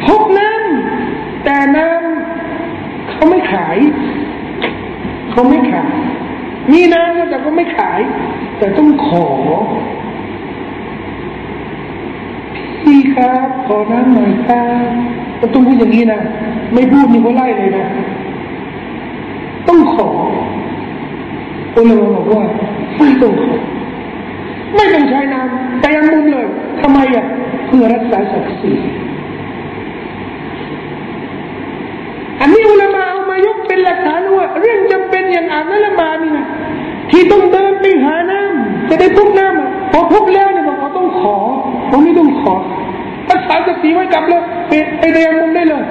พกน้ำแต่น้ำเขาไม่ขายเขาไม่ขายมีน้ำแต่ก็ไม่ขาย แต่ต้องขอ พี่ครับขอน้ำหน่อยครับต้องพูดอย่างนี้นะ ไม่พูดนี่เขาไล่เลยนะ ต้องขออุลามะบอกว่าไม่ต้องขอไม่ต้องใช้น้ำแต่ยังมุมเลยทำไมอะเพื่อรักษาศักดิ์ศรีอันนี้อุลามะเอามายกเป็นหลักฐานว่าเรื่องจำเป็นอย่างอ่านนั่นละมานี่นะ ที่ต้องเดินไปหาน้ำจะได้พบน้ำพอพบแล้วเนี่ยบอกว่าต้องขอตรงนี้ต้องขอรักษาสติไว้กลับเลยไปไปเรียนมุมได้เลย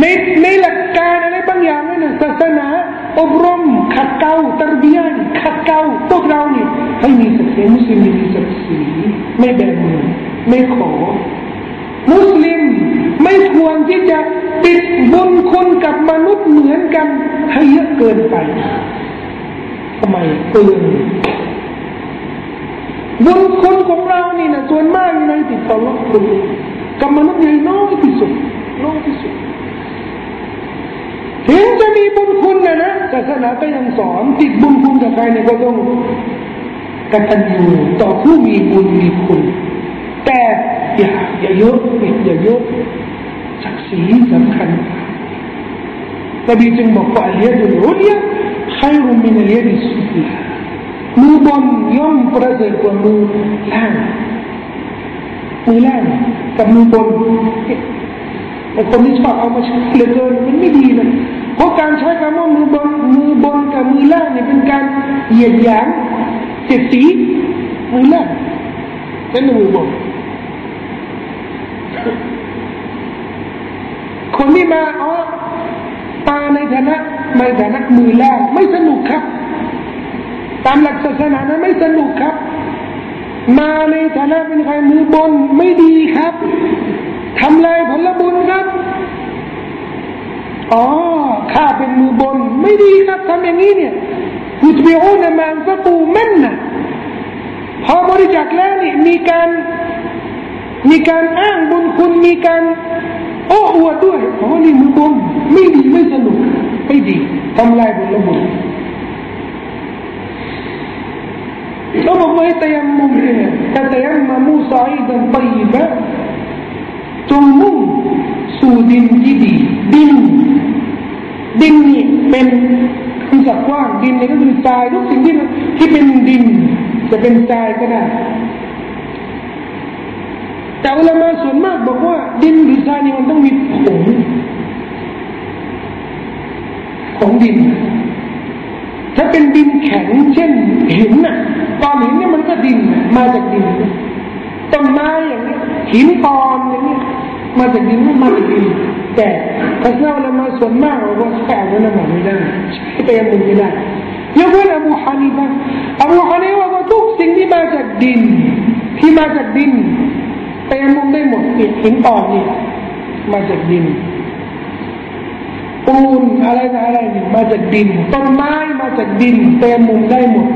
ในในหลักการอะไรบางอย่างนี่นะศาสนาอบรมขัดเกลาตรบียนขัดเกลาพวกเราเนี่ยให้มีศักดิ์ศรีมุสลิมมีศักดิ์ศรีไม่แบมือไม่ขอ มุสลิมไม่ควรที่จะติดบุญคุณกับมนุษย์เหมือนกัน ให้เยอะเกินไปทำไมเกินบุญคุณของเรานี่นะส่วนมากในติดต่อลคุณกับมนุษย์ใหญ่น้อยที่สุดน้อยที่สุดถึงจะมีบุญคุณนะนะศาสนาก็ยังสอนติดบุญคุณกับใครเนี่ยก็ต้องกตัญญูต่อผู้มีบุญมีคุณ แต่อย่าอย่ายอะอย่ายอะศักดิ์ศรีสำคัญนบีจึงบอกว่าอัลยดุลอุลยาขายรุมินอัลยดิสุลามือบนย่อมประเสริฐกว่ามือล่างมือล่างกับมือบนแต่คนที่ชอบเอามาใช้เหลือเกินมันไม่ดีเลยเพราะการใช้คำว่ามือบนมือบนกับมือล่างเนี่ยเป็นการเหยียดหยามเจ็ดสีมือล่างเป็นมือบน คนที่มาอ๋อมาในฐานะในฐานะมือล่างไม่สนุกครับ ตามหลักศาสนานั้นไม่สนุกครับ มาในฐานะเป็นใครมือบนไม่ดีครับทำลายผลบุญครับ อ๋อข้าเป็นมือบน ไม่ดีครับทำอย่างนี้เนี่ยกุตบิโอนมานฟะตูแม่นนะพอบริจาคแล้วนี่มีการ มีการอ้างบุญคุณมีการโอ้อวดด้วยเพราะนี่มือบนไม่ดีไม่สนุกไม่ดีทำลายผลบุญเราบอกว่าให้ตยมมุมเนี่ยแต่ตยมมามูซอยดันไปบะจงมุ่งสู่ดินที่ดีดินดินนี่เป็นคำศัพท์กว้างดินนี่ก็คือทรายทุกสิ่งที่ที่เป็นดิน จะเป็นทรายก็ได้ แต่อุลามาส่วนมากบอกว่าดินหรือทรายนี่มันต้องมีผงของดิน ถ้าเป็นดินแข็งเช่นหินน่ะตอนหินเนี่ยมันก็ดินมาจากดินต้นไม้อย่างนี้หินอ่อนอย่างนี้มาจากดินมาจากดินแต่ทัศนะอุลามาส่วนมากบอกว่าใช้อุลามาไม่ได้ใช้ไปยังมุไม่ได้ยกเว้นอบูฮานีฟะอบูฮานีฟะว่าทุกสิ่งที่มาจากดิน ที่มาจากดิน เตะมุมได้หมดอิฐหินอ่อนนี่มาจากดินปูนอะไรนะอะไรนี่มาจากดิน ต้นไม้มาจากดิน เตะมุมได้หมด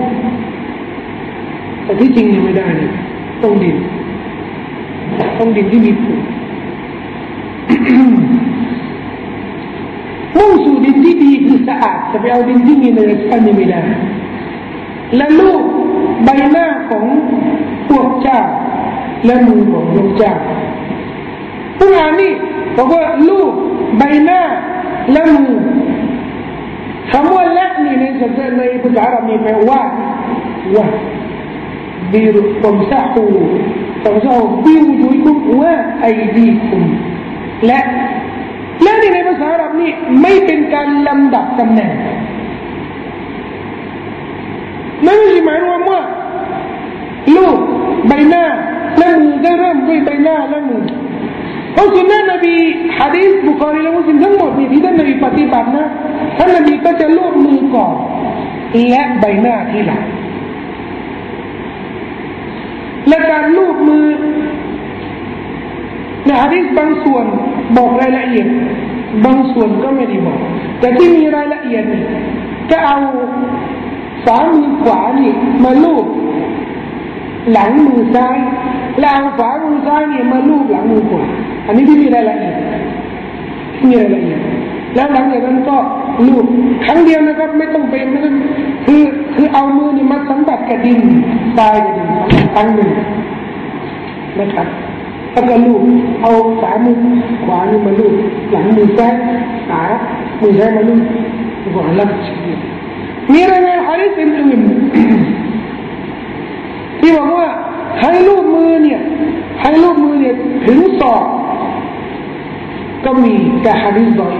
แต่ที่จริงยังไม่ได้เลยต้องดิน ต้องดินที่มีปูนมุ่งสู่ดินที่ดีคือสะอาดจะไปเอาดินที่มีเนื้อสันยังไม่ได้และลูกใบหน้าของพวกเจ้า และมือของลูกจ้าผู้อ่านนี่บอกว่าลูกใบหน้าและมือคำว่าละนี่ในภาษาในภาษาอาหรับมีแปลว่าว่าบิรุตมซาฮูตมซาฮูบิวจุยคุมว่าไอดีคุมและและนี่ในภาษาอาหรับนี่ไม่เป็นการลำดับตำแหน่งนั่นไม่ใช่หมายรวมว่า ใบหน้าและมือได้เริ่มด้วยใบหน้าและมือเพราะสุนนะนบีฮะดีษบุคอรีและมุสลิมทั้งหมดนี่ที่ท่านนบีปฏิบัตินะท่านนบีก็จะลูบมือก่อนและใบหน้าที่หลังและการลูบมือในฮะดีษบางส่วนบอกรายละเอียด บางส่วนก็ไม่ได้บอก แต่ที่มีรายละเอียดนี่ก็เอาฝ่ามือขวานี่มาลูบ หลังมือซ้ายแล้วเอาฝ่ามือซ้ายเนี่ยมาลูบหลังมือขวาอันนี้ที่มีรายละเอียดมีรายละเอียดแล้วหลังจากนั้นก็ลูบครั้งเดียวนะครับ ไม่ต้องเป็นไม่ต้องคือคือเอามือนี่มาสัมผัสกับดินทรายกับดินครั้งหนึ่งนะครับแล้วก็ลูบเอาฝ่ามือขวานี่มาลูบหลังมือซ้ายขามือซ้ายมาลูบขวาแล้วมีรายงานฮะดิษอื่นที่บอกว่าให้ลูบมือเนี่ยให้ลูบมือเนี่ย ถึงศอกก็มีแต่ฮะดิษดอย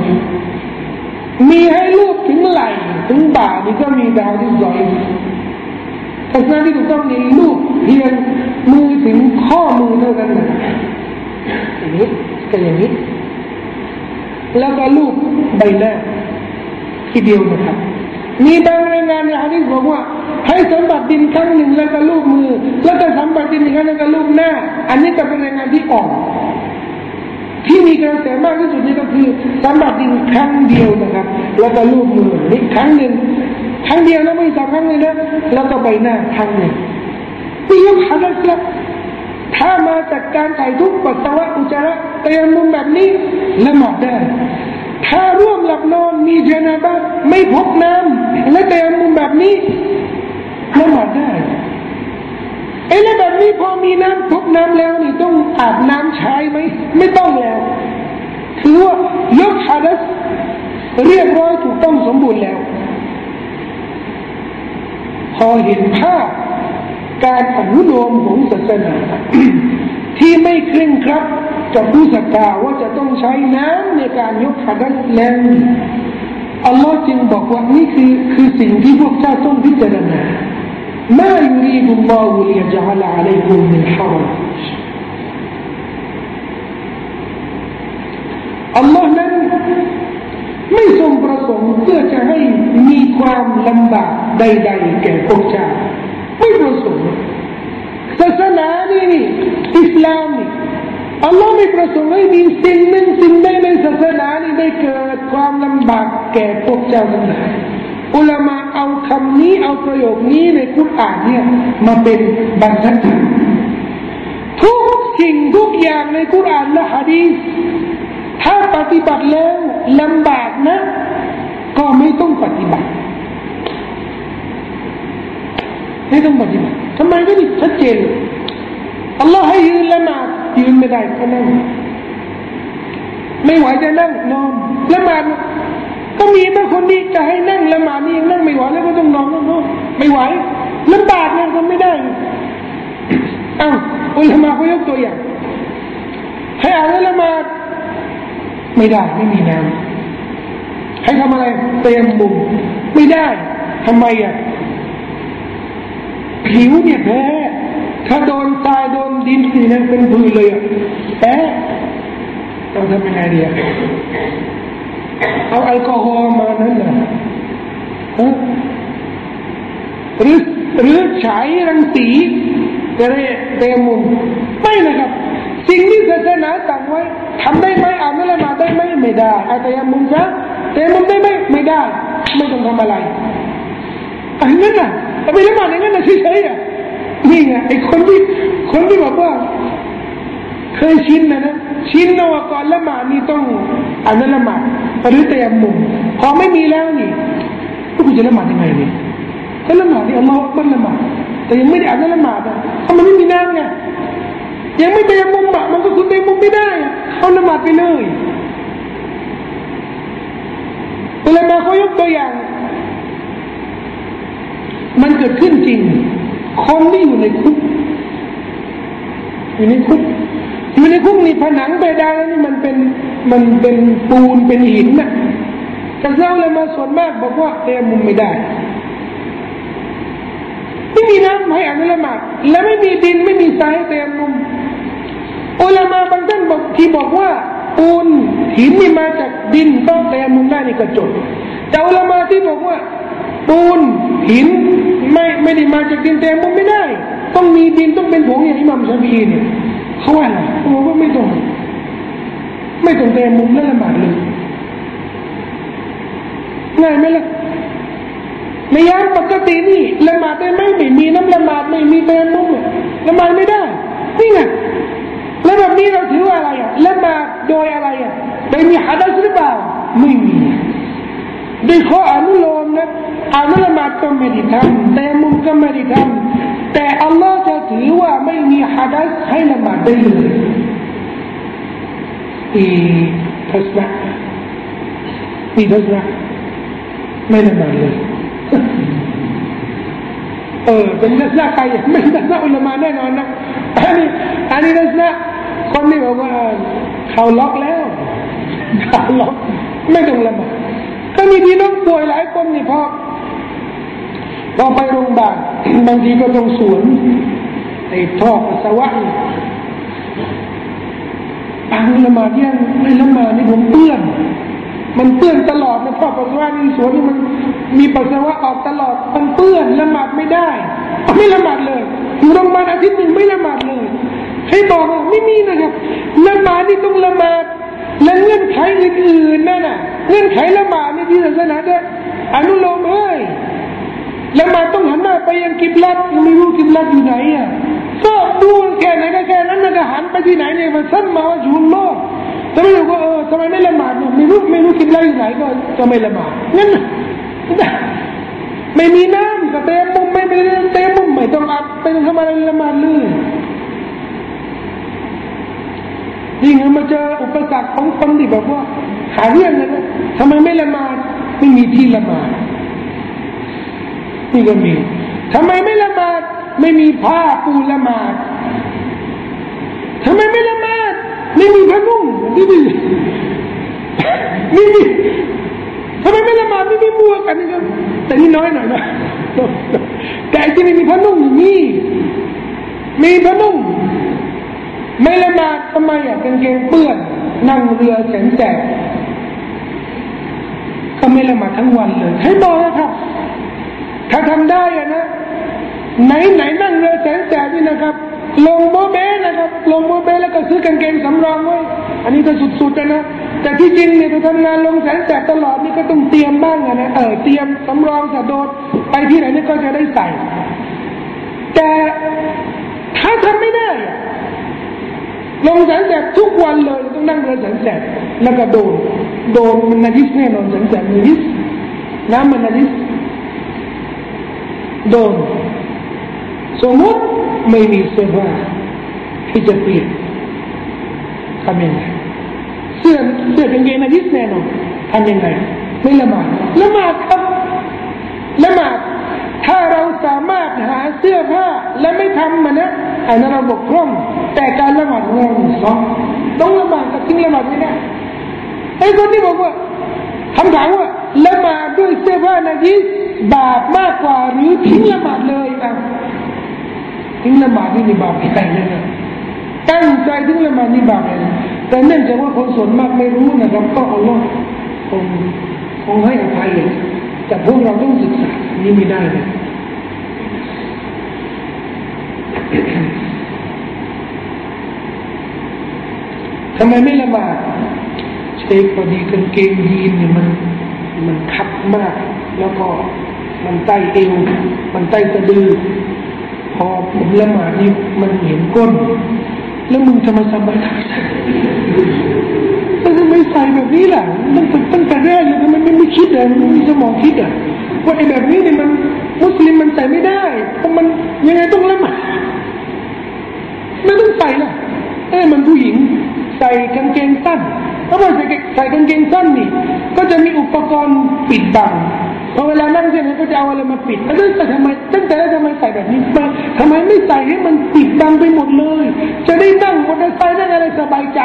มีให้ลูบถึงไหลถึงบ่านี่ก็มีแต่ฮะดิษดอยทัศนะที่ถูกต้องนี่ลูบเพียงมือถึงข้อมือเท่านั้นนะอย่างนี้ก็อย่างนี้ แล้วก็ลูบใบหน้าทีเดียวนะครับ มีบางรายงานในฮะดิษบอกว่า ให้สัมผัสดินครั้งหนึ่งแล้วก็ลูบมือ แล้วก็สัมผัสดินอีกครั้งแล้วก็ลูบหน้า อันนี้ก็เป็นรายงานที่อ่อนที่มีกระแสมากที่สุดนี่ก็คือสัมผัสดินครั้งเดียวนะครับ แล้วก็ลูบมือนี่ครั้งหนึ่งครั้งเดียวนะไม่สองครั้งเลยนะแล้วก็ใบหน้าครั้งหนึ่งนี่ยังฮัดัสละถ้ามาจากการถ่ายทุกปัสสาวะอุจจาระเตรียมมุมแบบนี้ละหมาดได้ ถ้าร่วมหลับนอนมีเจนาบะไม่พกน้ำและแต่มุมแบบนี้ ละหมาดได้ไอ้แล้วแบบนี้พอมีน้ำพกน้ำแล้วนี่ต้องอาบน้ำใช้ไหมไม่ต้องแล้ว ถือว่ายกฮะดัสเรียบร้อยถูกต้องสมบูรณ์แล้ว พอเห็นภาพการอนุโลมของศาสนาที่ไม่เคร่งครัดกับผู้ศรัทธาว่าจะต้องใช้น้ำในการยกขัดันแล้วอัลลอฮ์จึงบอกว่านี่คือคือสิ่งที่พวกเจ้าต้องพิจารณา ما يريد الله ليجعل عليكم من حرج อัลลอฮ์นั้นไม่ทรงประสงค์เพื่อจะให้มีความลำบากใดๆแก่พวกเจ้าไม่ประสงค์ศาสนานี่นี่อิสลามนี่อัลลอฮ์ไม่ประสงค์ให้มีสิ่งหนึ่งสิ่งใดในศาสนานี้ได้เกิดความลำบากแก่พวกเจ้าทั้งหลาย อุลามาเอาคำนี้เอาประโยคนี้ในคุรานเนี่ยมาเป็นบรรทัดฐานทุกสิ่งทุกอย่างในคุรานและฮะดีถ้าปฏิบัติแล้วลำบากนะ ก็ไม่ต้องปฏิบัติ ไม่ต้องปฏิบัติทำไมก็นี่ชัดเจนอัลลอฮ์ให้ยืนละหมาดยืนไม่ได้ก็นั่งไม่ไหวจะนั่งนอนละหมาด ก็มีบางคนที่จะให้นั่งละหมาดนี่นั่งไม่ไหวแล้วก็ต้องนอนนอนไม่ไหวลำบากเนี่ยทำไม่ได้อ้าวอุลามาเขายกตัวอย่างให้อ่านละหมาดไม่ได้ไม่มีน้ำให้ทำอะไรเตรียมมุมไม่ได้ทำไมอะผิวเนี่ยแพ้ถ้าโดนทรายโดนดินนี่นะเป็นพื้นเลยอะแพ้ต้องทำยังไงดีอะ เอาแอลกอฮอล์มานั่นนะหรือหรือฉายรังสีจะได้เตะมุมไม่นะครับ สิ่งที่ศาสนาสั่งไว้ทำได้ไหมอ่านไม่ละมาได้ไหมไม่ได้อาตยามุมซะเตะมุมได้ไหมไม่ได้ ไม่ต้องทำอะไรอันนั้นน่ะเอาไปละหมาดอย่างนั้นน่ะเฉยๆอะนี่ไงไอ้คนที่คนที่บอกว่าเคยชินนะนะชินนะว่าก่อนละหมาดนี่ต้องอ่านนั้นละหมาด หรือเตะมุมพอไม่มีแล้วนี่ก็คุณจะละหมาดยังไงนี่ก็ละหมาดนี่อัลลอฮฺบันละหมาดแต่ยังไม่ได้อ่านละหมาดอะเพราะมันไม่มีน้ำไงยังไม่เตะมุมอะมันก็คุณเตะมุมไม่ได้เอาละหมาดไปเลยเวลามาเขายกตัวอย่าง มันเกิดขึ้นจริงคนที่อยู่ในคุกอยู่ในคุก อยู่ในคุกนี่ผนังเพดานนี่มันเป็นมันเป็นปูนเป็นหินนะแต่เจ้าเลยมาส่วนมากบอกว่าเตะมุมไม่ได้ไม่มีน้ำให้อ่านละหมาดและไม่มีดินไม่มีทรายเตะมุมอุลามาบางท่านบอกที่บอกว่าปูนหินนี่มาจากดินต้องเตะมุมได้นี่ก็จบแต่อุลามาที่บอกว่าปูนหินไม่ไม่ได้มาจากดินเตะมุมไม่ได้ ต้องมีดินต้องเป็นผงอย่างอิหมัมชาบีเนี่ย เขาว่าอะไรเขาบอกว่าไม่ต้อง ไม่ต้องเตะมุมและละหมาดเลยง่ายไหมล่ะในยามปกตินี่ละหมาดได้ไหมไม่มีน้ำละหมาดไม่มีเตะมุมละหมาดไม่ได้นี่ไงแล้วแบบนี้เราถือว่าอะไรอะละหมาดโดยอะไรอะไปมีฮัดัสหรือเปล่าไม่มีด้วยข้ออนุโลมนะอานุละหมาดก็ไม่ได้ทำแต่มุมก็ไม่ได้ทำ แต่อัลลอฮ์จะถือว่าไม่มีฮัดัสให้ละหมาดได้เลยอีทัศนะอีทัศนะไม่ละหมาดเลยเออเป็นทัศนะใครไม่ทัศนะอุลามาแน่นอนนะอันนี้อันนี้ทัศนะคนที่บอกว่าเขาล็อกแล้วเขาล็อกไม่ต้องละหมาดก็มีพี่น้องป่วยหลายคนนี่พอ พอไปโรงพยาบาลบางทีก็ต้องสวนไอ้ท่อปัสสาวะบางละมาดยังไม่ละมานี่ผมเปื้อน มันเปื้อนตลอดนะท่อปัสสาวะนี่สวนนี่มันมีปัสสาวะออกตลอด มันเปื้อนละหมาดไม่ได้ ไม่ละหมาดเลยอยู่โรงพยาบาลอาทิตย์หนึ่งไม่ละหมาดเลยให้บอกว่าไม่มีนะครับละหมาดนี่ต้องละหมาดและเงื่อนไขอื่นๆนั่นน่ะเงื่อนไขละหมาดในที่ศาสนาจะอนุโลมเอ้ ละมาต้องหันหน้าไปยังกิบลัดยังไม่รู้กิบลัดอยู่ไหนอะก็ดูแค่ไหนก็แค่นั้นนะจะหันไปที่ไหนเนี่ยมันสั้นมาว่าอยู่โลกทำไมบอกว่าเออทำไมไม่ละหมาดเนี่ยไม่รู้ไม่รู้กิบลัดอยู่ไหนก็จะไม่ละหมาดงั้นไม่มีน้ำก็เต็มมุมไม่ไม่เต็มมุมไม่ต้องอับไม่ต้องทำอะไรละหมาดเลยยิ่งมาเจออุปสรรคของคนที่แบบว่าหาเรื่องนะนะทำไมไม่ละหมาดไม่มีที่ละหมาด นี่ก็มีทำไมไม่ละหมาด ไม่มีผ้าปูละหมาดทำไมไม่ละหมาด ไม่มีผ้านุ่งนี่ดินี่ดิทำไมไม่ละหมาดไม่มีบัวกันนี่ก็แต่นี่น้อยหน่อยนะแต่ที่ไม่มีผ้านุ่งมีมีผ้านุ่งไม่ละหมาดทำไมอะกางเกงเปื้อนนั่งเรือแสนแสบก็ไม่ละหมาดทั้งวันเลยให้บอกนะครับ ถ้าทำได้อะนะ ไหนไหนนั่งเรือแสนแสบนี่นะครับ ลงโบเบ้นะครับ ลงโบเบ้แล้วก็ซื้อกางเกงสำรองไว้ อันนี้ก็สุดๆนะ แต่ที่จริงเนี่ยไปทำงานลงแสนแสบตลอดนี่ก็ต้องเตรียมบ้างนะ เออ เตรียมสำรองจะโดดไปที่ไหนนี่ก็จะได้ใส่ แต่ถ้าทำไม่ได้ ลงแสนแสบทุกวันเลยต้องนั่งเรือแสนแสบแล้วก็โดน โดนมันนาจิสแน่นอนแสนแสบนาจิสน้ำมันนาจิส โดนสมมติไม่มีเสื้อผ้าที่จะเปลี่ยนทำยังไงเสื้อเสื้อกางเกงนาจิสแน่นอนทำยังไงไม่ละหมาดละหมาดครับละหมาดถ้าเราสามารถหาเสื้อผ้าและไม่ทำมันนะอันนั้นเราบกพร่องแต่การละหมาดของเราสองต้องละหมาดกับทิ้งละหมาดไม่ได้ไอ้คนที่บอกว่า คำถามว่าละหมาดด้วยเสื้อผ้านาจิสบาปมากกว่าหรือทิ้งละหมาดเลยอะทิ้งละหมาดนี่บาปใหญ่เลยนะตั้งใจทิ้งละหมาดนี่บาปเลยแต่เนื่องจากว่าคนส่วนมากไม่รู้นะครับก็อัลลอฮ์คงคงให้อภัยแต่พวกเราต้องศึกษานี่ไม่ได้เลยทำไมไม่ละหมาด เชคพอดีกางเกงยีนเนี่ยมันมันคับมาก แล้วก็มันใต้เอวมันใต้สะดือพอผมละหมาดนี่มันเห็นก้น แล้วมึงจะมาทำอะไรแล้วทำไมใส่แบบนี้ล่ะตั้งแต่ตั้งแต่แรกเลยทำไมไม่ไม่คิดอะไม่มีสมองคิดอะว่าไอ้แบบนี้เนี่ยมัน มุสลิมมันใส่ไม่ได้เพราะมันยังไงต้องละหมาดไม่ต้องใส่ล่ะเอ้มันผู้หญิง ใส่กางเกงสั้น ถ้าว่าใส่ใส่กางเกงสั้นนี่ก็จะมีอุปกรณ์ปิดบังพอเวลานั่งเสร็จก็จะเอาอะไรมาปิดแล้วแต่ทำไมตั้งแต่แล้วทำไมใส่แบบนี้ไปทำไมไม่ใส่ให้มันปิดบังไปหมดเลย จะได้นั่งมอเตอร์ไซค์นั่งอะไรสบายใจ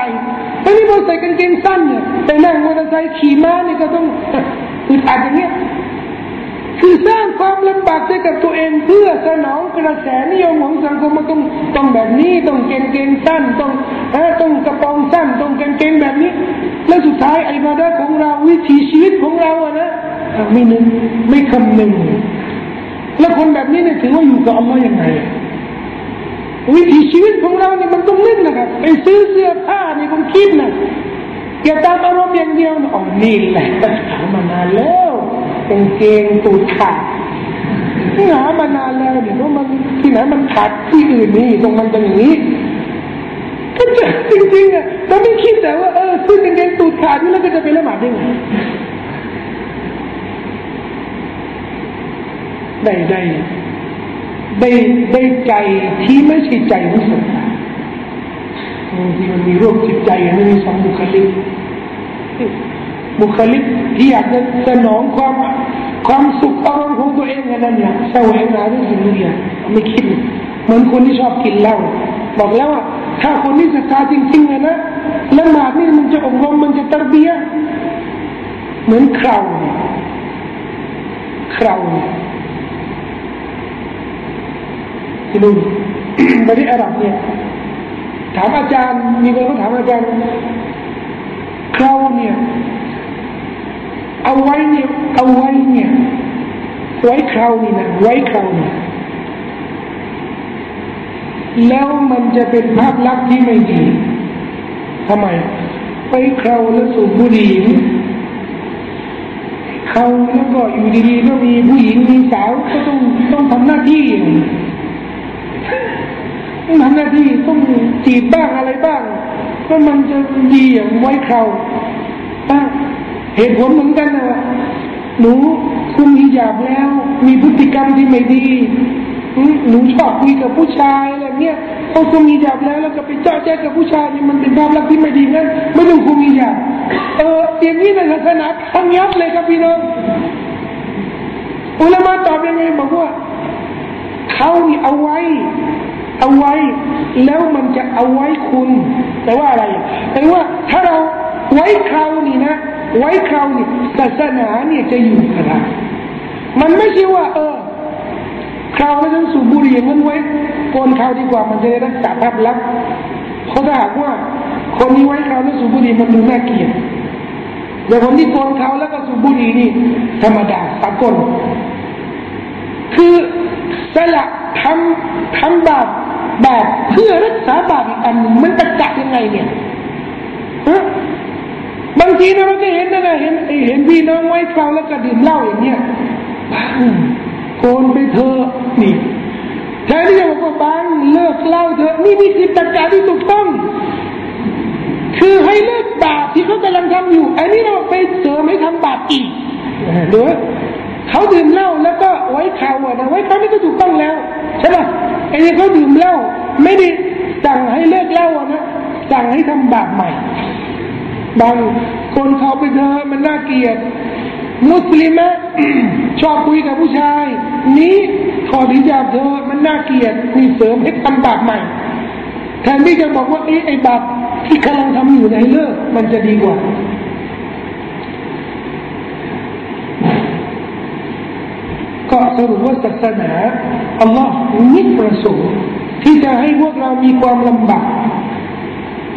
แต่นี่พอใส่กางเกงสั้นเนี่ยไปนั่งมอเตอร์ไซค์ขี่ม้านี่ก็ต้องอึดอัดอย่างเงี้ย คือสร้างความลำบากให้กับตัวเองเพื่อสนองกระแสนิยมของสังคมมันต้องต้องแบบนี้ต้องเกงเกงสั้นต้องเออต้องกระปรงสั้นต้องเกงเกงแบบนี้ แล้วสุดท้ายไอ้มาดาของเราวิถีชีวิตของเราอะนะไม่นึงไม่คำนึงแล้วคนแบบนี้เนี่ยถือว่าอยู่กับอัลลอฮ์ยังไงวิถีชีวิตของเราเนี่ยมันต้องเล่นะครับไปซื้อเสื้อผ้านี่ผมคิดนะอย่าตามอารมณ์อย่างเดียวนะอ๋อนี่แหละถามมานานแล้ว กางเกงตูดขาดหามานานแล้วเนี่ยว่ามันที่ไหนมันขาดที่อื่นนี่ตรงมันเป็นอย่างนี้ก็จะจริงๆอะเราไม่คิดแต่ว่าเออซื้อกางเกงตูดขาดนี่แล้วก็จะไปละหมาดได้ไงได้ได้ได้ได้ใจที่ไม่ใช่ใจมุสลิมบางทีมันมีโรคจิตใจมันมีสองบุคลิก บุคลิกที่อยากจะสนองความความสุขอารมณ์ของตัวเองนั่นแหละแสวงหาด้วยสิ่งนี้ไม่คิดเหมือนคนที่ชอบกินเหล้าบอกแล้วว่าถ้าคนที่ศรัทธาจริงๆนะนะละหมาดนี่มันจะอบรมมันจะตระเบียเหมือนคราวคราวที่นู่นประเทศอาหรับเนี่ยถามอาจารย์มีคนก็ถามอาจารย์คราวเนี่ย เอาไว้เนี่ยเอาไว้เนี่ย ไว้คราวนี่นะไว้คราวนี่แล้วมันจะเป็นภาพลักษณ์ที่ไม่ดีทำไม ไปคราวแล้วสูบบุหรี่เขาแล้วก็อยู่ดีๆก็มีผู้หญิงมีสาวก็ต้องต้องทำหน้าที่ต้องทำหน้าที่ต้องจีบบ้างอะไรบ้างก็มันจะดีอย่างไว้คราวบ้า เหตุผลเหมือนกันนะหนูคุมหิญาบแล้ว มีพฤติกรรมที่ไม่ดีหนูชอบคุยกับผู้ชายอะไรเงี้ยพอคุมหิญาบแล้วแล้วก็ไปเจ้าแจ้กับผู้ชายนี่มันเป็นภาพลักษณ์ที่ไม่ดีงั้นไม่ต้องคุมหิญาบเอออย่างนี้ในศาสนาทำยับเลยครับพี่น้องอุลามะตอบยังไงบอกว่าเขานี่เอาไว้ เอาไว้ แล้วมันจะเอาไว้คุณแต่ว่าอะไรแต่ว่าถ้าเราไว้เขานี่นะ ไว้คราวนี่ศาสนาเนี่ยจะอยู่กับเรามันไม่ใช่ว่า เออคราวแล้วฉันสูบบุหรี่มันไว้โกนคราวดีกว่ามันจะได้รักษาภาพลักษณ์เพราะถ้าหากว่า คนนี้ไว้คราวแล้วสูบบุหรี่มันดูน่าเกลียดแต่คนที่โกนคราวแล้วก็สูบบุหรี่นี่ ธรรมดาสากลคือสละทำทำบาปแบาปเพื่อรักษาบาปอีกอันหนึ่งมันจะจักยังไงเนี่ยางทีเราก็เห็นนะนะเห็นเห็นพี่น้องไว้คราวแล้วก็ดื่มเหล้าอย่างเงี้ยบางโกนไปเถอนี่แทนที่จะบอกว่าบางเลิกเหล้าเถอะนี่นี่คือตรรกะที่ถูกต้องคือให้เลิกบาปที่เขากำลังทำอยู่ อันนี้เราไปเสริมให้ทำบาปอีกเดี๋ยเขาดื่มเหล้าแล้วก็ไว้ข่าวนะไว้ข่าวนี่ก็ถูกต้องแล้วใช่ป่ะไอ้นี่เขาดื่มเหล้าไม่ได้สั่งให้เลิกเหล้านะสั่งให้ทำบาปใหม่ บางคนเขาไปเธอมันน่าเกลียด มุสลิมะชอบคุยกับผู้ชาย นี้ขอดีจาบเธอมันน่าเกลียดมีเสริมให้ทำบาปใหม่แทนที่จะบอกว่าไอ้บาปที่กำลังทำอยู่ในเลิกมันจะดีกว่าก็สรุปว่าศาสนาอัลลอฮ์มิประสงค์ที่จะให้พวกเรามีความลำบาก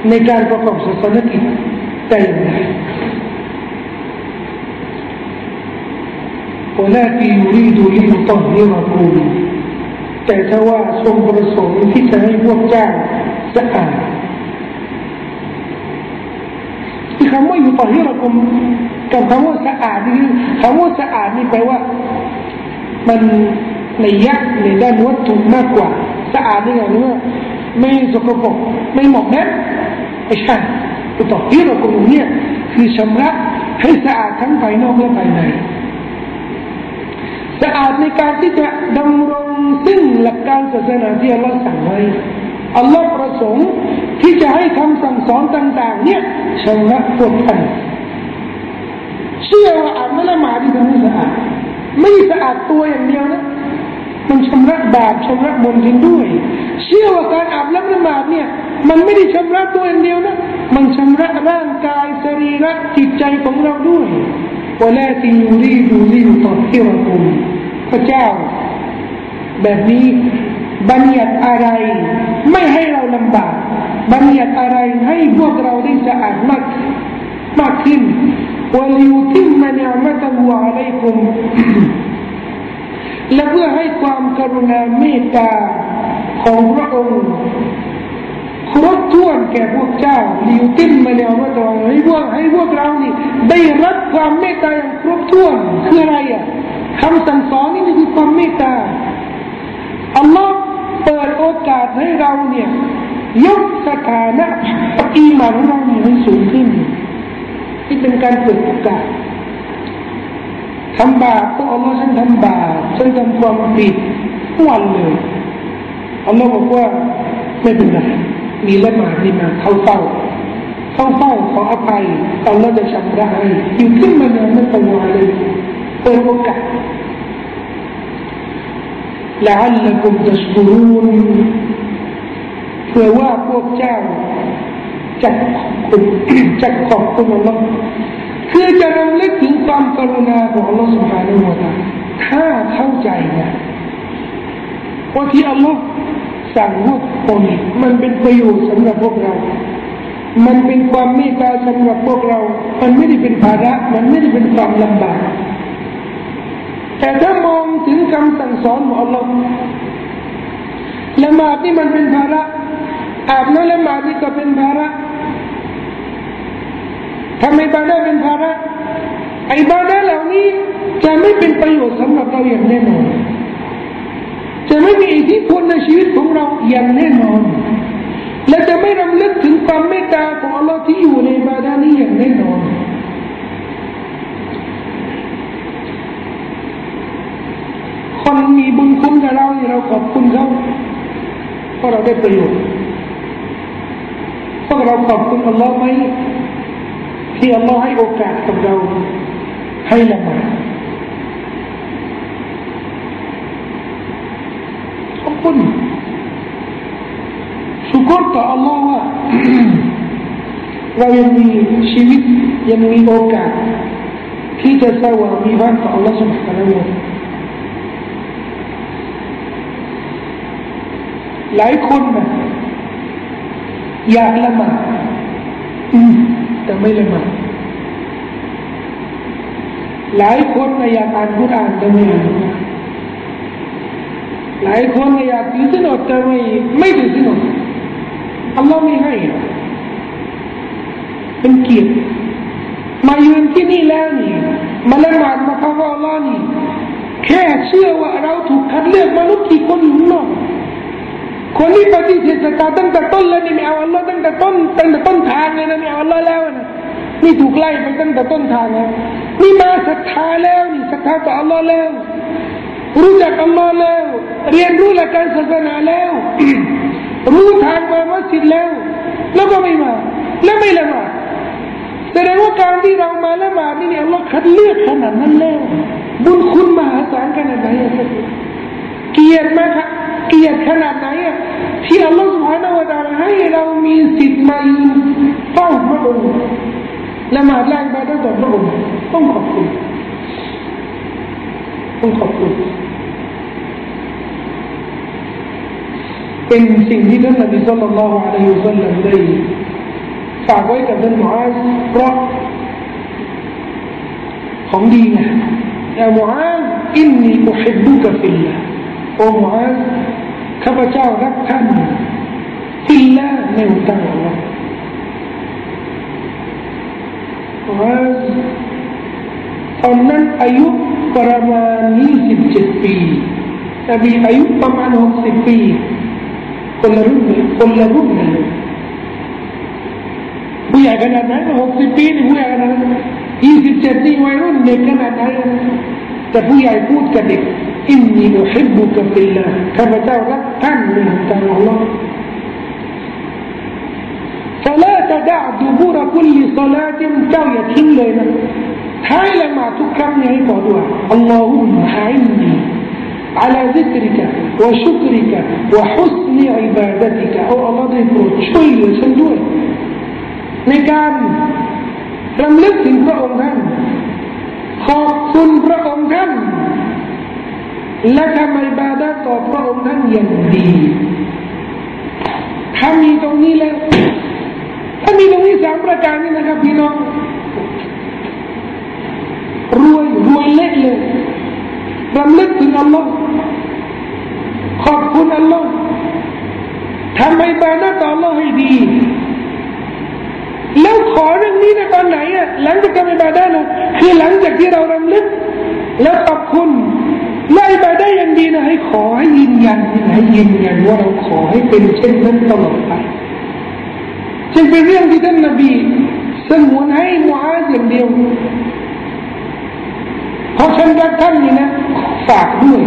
ในการประกอบศาสนกิจแต่อย่างไร ولكن يريد ليطهركم แต่ถ้าว่าทรงประสงค์ที่จะให้พวกเจ้าสะอาดที่คำว่าอยู่ต่อที่เราคุมกับคำว่าสะอาดนี่คำว่าสะอาดนี่แปลว่า มันในยักษ์ในด้านวัตถุมากกว่าสะอาดนี่ไงว่าไม่สกปรกไม่หมกแน่ไม่ใช่ต่ อที่เราคุมเนี่ยคือชำระให้สะอาดทั้งภายนอกและภายในสะอาดในการที่จะดำรงซึ่งหลักการศาสนาที่อัลลอฮ์สั่งไว้อัลลอฮ์ประสงค์ที่จะให้คำสั่งสอนต่าง ๆ เนี่ยชำระพวกท่านเชื่อว่าอาบน้ำละหมาดที่ทำให้สะอาดไม่สะอาดตัวอย่างเดียวนะ มันชำระบาปชำระมนทินด้วย เชื่อว่าการอาบน้ำละหมาดเนี่ย มันไม่ได้ชำระตัวอย่างเดียวนะ มันชำระร่างกายสรีระจิตใจของเราด้วยว่าแลติยูรีดูรีต่อที่เราคุมพระเจ้า แบบนี้บัญญัติอะไร ไม่ให้เราลำบาก บัญญัติอะไรให้พวกเราได้สะอาดมากมากขึ้นวลิยุทิมมานามัตะวะอะไรคุม และเพื่อให้ความกรุณาเมตตาของพระองค์ครบถ้วนแก่พวกเจ้าลิวตินมาแนวว่าตให้พวกให้พวกเรานี่ ได้รับความเมตตาอย่างครบถ้วนคืออะไรอะคำสั่งสอนนี่คือความเมตตาอัลลอฮ์เปิดโอกาสให้เราเนี่ยยกสถานะอีมานของเราให้สูงขึ้นที่เป็นการเปิดโอกาส ทำบาปก็อัลลอฮ์ฉันทำบาปฉันทำความผิดทุกวันเลยอัลลอฮ์บอกว่าไม่เป็นไรมีละหมาดนี่มาเข้าเฝ้าเข้าเฝ้าขออภัยอัลลอฮ์จะชำระให้อยู่ขึ้นมาเนี่ยไม่ต้องวาเลยเปิดโอกาส لعلكم تشكرون เพื่อว่าพวกเจ้าจะขอบคุณจะขอบคุณอัลลอฮ์ คือจะรำลึกถึงความกรุณาของอัลลอฮฺสุบฮานาอูตะถ้าเข้าใจเนี่ยว่าที่อัลลอฮฺสั่งพวกคนมันเป็นประโยชน์สำหรับพวกเรา มันเป็นความเมตตาสำหรับพวกเรา มันไม่ได้เป็นภาระ มันไม่ได้เป็นความลำบาก แต่ถ้ามองถึงคำสั่งสอนของอัลลอฮฺละหมาดนี่มันเป็นภาระอาบน้ำละหมาดนี่ก็เป็นภาระ ทำไมบาดาเป็นภาระไอ้บาดาเหล่านี้จะไม่เป็นประโยชน์สำหรับเราอย่างแน่นอน จะไม่มีอิทธิพลในชีวิตของเราอย่างแน่นอน และจะไม่รำลึกถึงความเมตตาของอัลลอฮ์ที่อยู่ในบาดานี้อย่างแน่นอนคนมีบุญคุณกับเราเราขอบคุณเขาเพราะเราได้ประโยชน์พวกเราขอบคุณอัลลอฮ์ไหม ที่อัลลอฮ์ให้โอกาสกับเราให้ละหมาดขอบคุณสุกรต่ออัลลอฮ์ว่าเรายังมีชีวิตยังมีโอกาสที่จะสวามีบ้านต่ออัลลอฮ์สุบฮานและวะหลายคนนะอยากละหมาด แต่ไม่ละหมาดหลายคนนะอยากอ่านกุรอานแต่ไม่อ่านหลายคนนะอยากถือสินอดแต่ไม่ไม่ถือสินอดอัลลอฮ์ไม่ให้เป็นเกียรติมายืนที่นี่แล้วนี่มาละหมาดมาเข้าอัลลอฮ์นี่แค่เชื่อว่าเราถูกคัดเลือกมนุษย์กี่คนอยู่ข้างนอก คนที่ปฏิเสธศรัทธาตั้งแต่ต้นเลยนี่ไม่เอาอัลลอฮ์ตั้งแต่ต้นตั้งแต่ต้นทางเลยนะไม่เอาอัลลอฮ์แล้วนะนี่ถูกไล่ไปตั้งแต่ต้นทางแล้วนี่มาศรัทธาแล้วนี่ศรัทธาต่ออัลลอฮ์แล้ว รู้จักอัลลอฮ์แล้ว เรียนรู้หลักการศาสนาแล้ว รู้ทางมามัสยิดแล้ว แล้วก็ไม่มาแล้วไม่ละหมาดแสดงว่าการที่เรามาละหมาดนี่เนี่ยอัลลอฮ์คัดเลือกขนาดนั้นแล้วบุญคุณมหาศาลขนาดไหนเกียรติมากครับ เกียรติขนาดไหนอะที่อัลลอฮฺสุบฮานาอัลลอฮฺให้เรามีสิทธิ์มาเฝ้าพระองค์ละหมาดแรงไปด้วยต่อพระองค์ต้องขอบคุณต้องขอบคุณเป็นสิ่งที่ท่านนบีสุลต่านละฮ์อะลัยฮิวสัลลัมได้ฝากไว้กับท่านมุอาซเพราะของดีไงยามุอาซอินนีอุฮิบบุกะฟิลลา โอ้มุอาข้าพเจ้ารักท่านฟิลลาในหัวใจของเรามุอาซตอนนั้นอายุประมาณยี่สิบเจ็ดปีนบีอายุประมาณหกสิบปีคนละรุ่นคนละรุ่นเลยผู้ใหญ่ขนาดนั้นหกสิบปีนี่ผู้ใหญ่ขนาดนั้นยี่สิบเจ็ดนี่วัยรุ่นเด็กขนาดนั้นแต่ผู้ใหญ่พูดกับเด็ก อินนีอุฮิบุกะฟิลลาข้าพเจ้ารักท่านในใจของเรา فلا تدع دبور كل صلاة เจ้าอย่าทิ้งเลยนะท้ายละหมาดทุกครั้งอย่าให้ขอดุอาอัลลอฮุมะอินนี على ذكرك وشكرك وحسن عبادتك أو الله ได้โปรดช่วยเหลือฉันด้วยในการรำลึกถึงพระองค์ท่านขอบคุณพระองค์ท่าน และทำอิบาดะต่อพระองค์ท่านอย่างดี ถ้ามีตรงนี้แล้ว ถ้ามีตรงนี้สามประการนี้นะครับพี่น้อง รวยรวยเล็กเลยรำลึกถึงอัลลอฮ์ขอบคุณอัลลอฮ์ทำอิบาดะต่ออัลลอฮ์ให้ดี แล้วขอเรื่องนี้ในตอนไหนอะหลังจากทำอิบาดะนะคือหลังจากที่เรารำลึก แล้วขอบคุณ และอิบาดะยังดีนะให้ขอให้ยืนยันให้ยืนยันว่าเราขอให้เป็นเช่นนั้นตลอดไปจึงเป็นเรื่องที่ท่านนบีสงวนให้มุอาสอย่างเดียวเพราะฉันรักท่านนี่นะฝากด้วย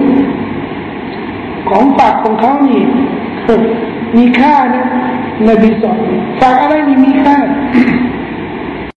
ของฝากของเขานี่มีค่านะนบีสอนฝากอะไรนี่มีค่า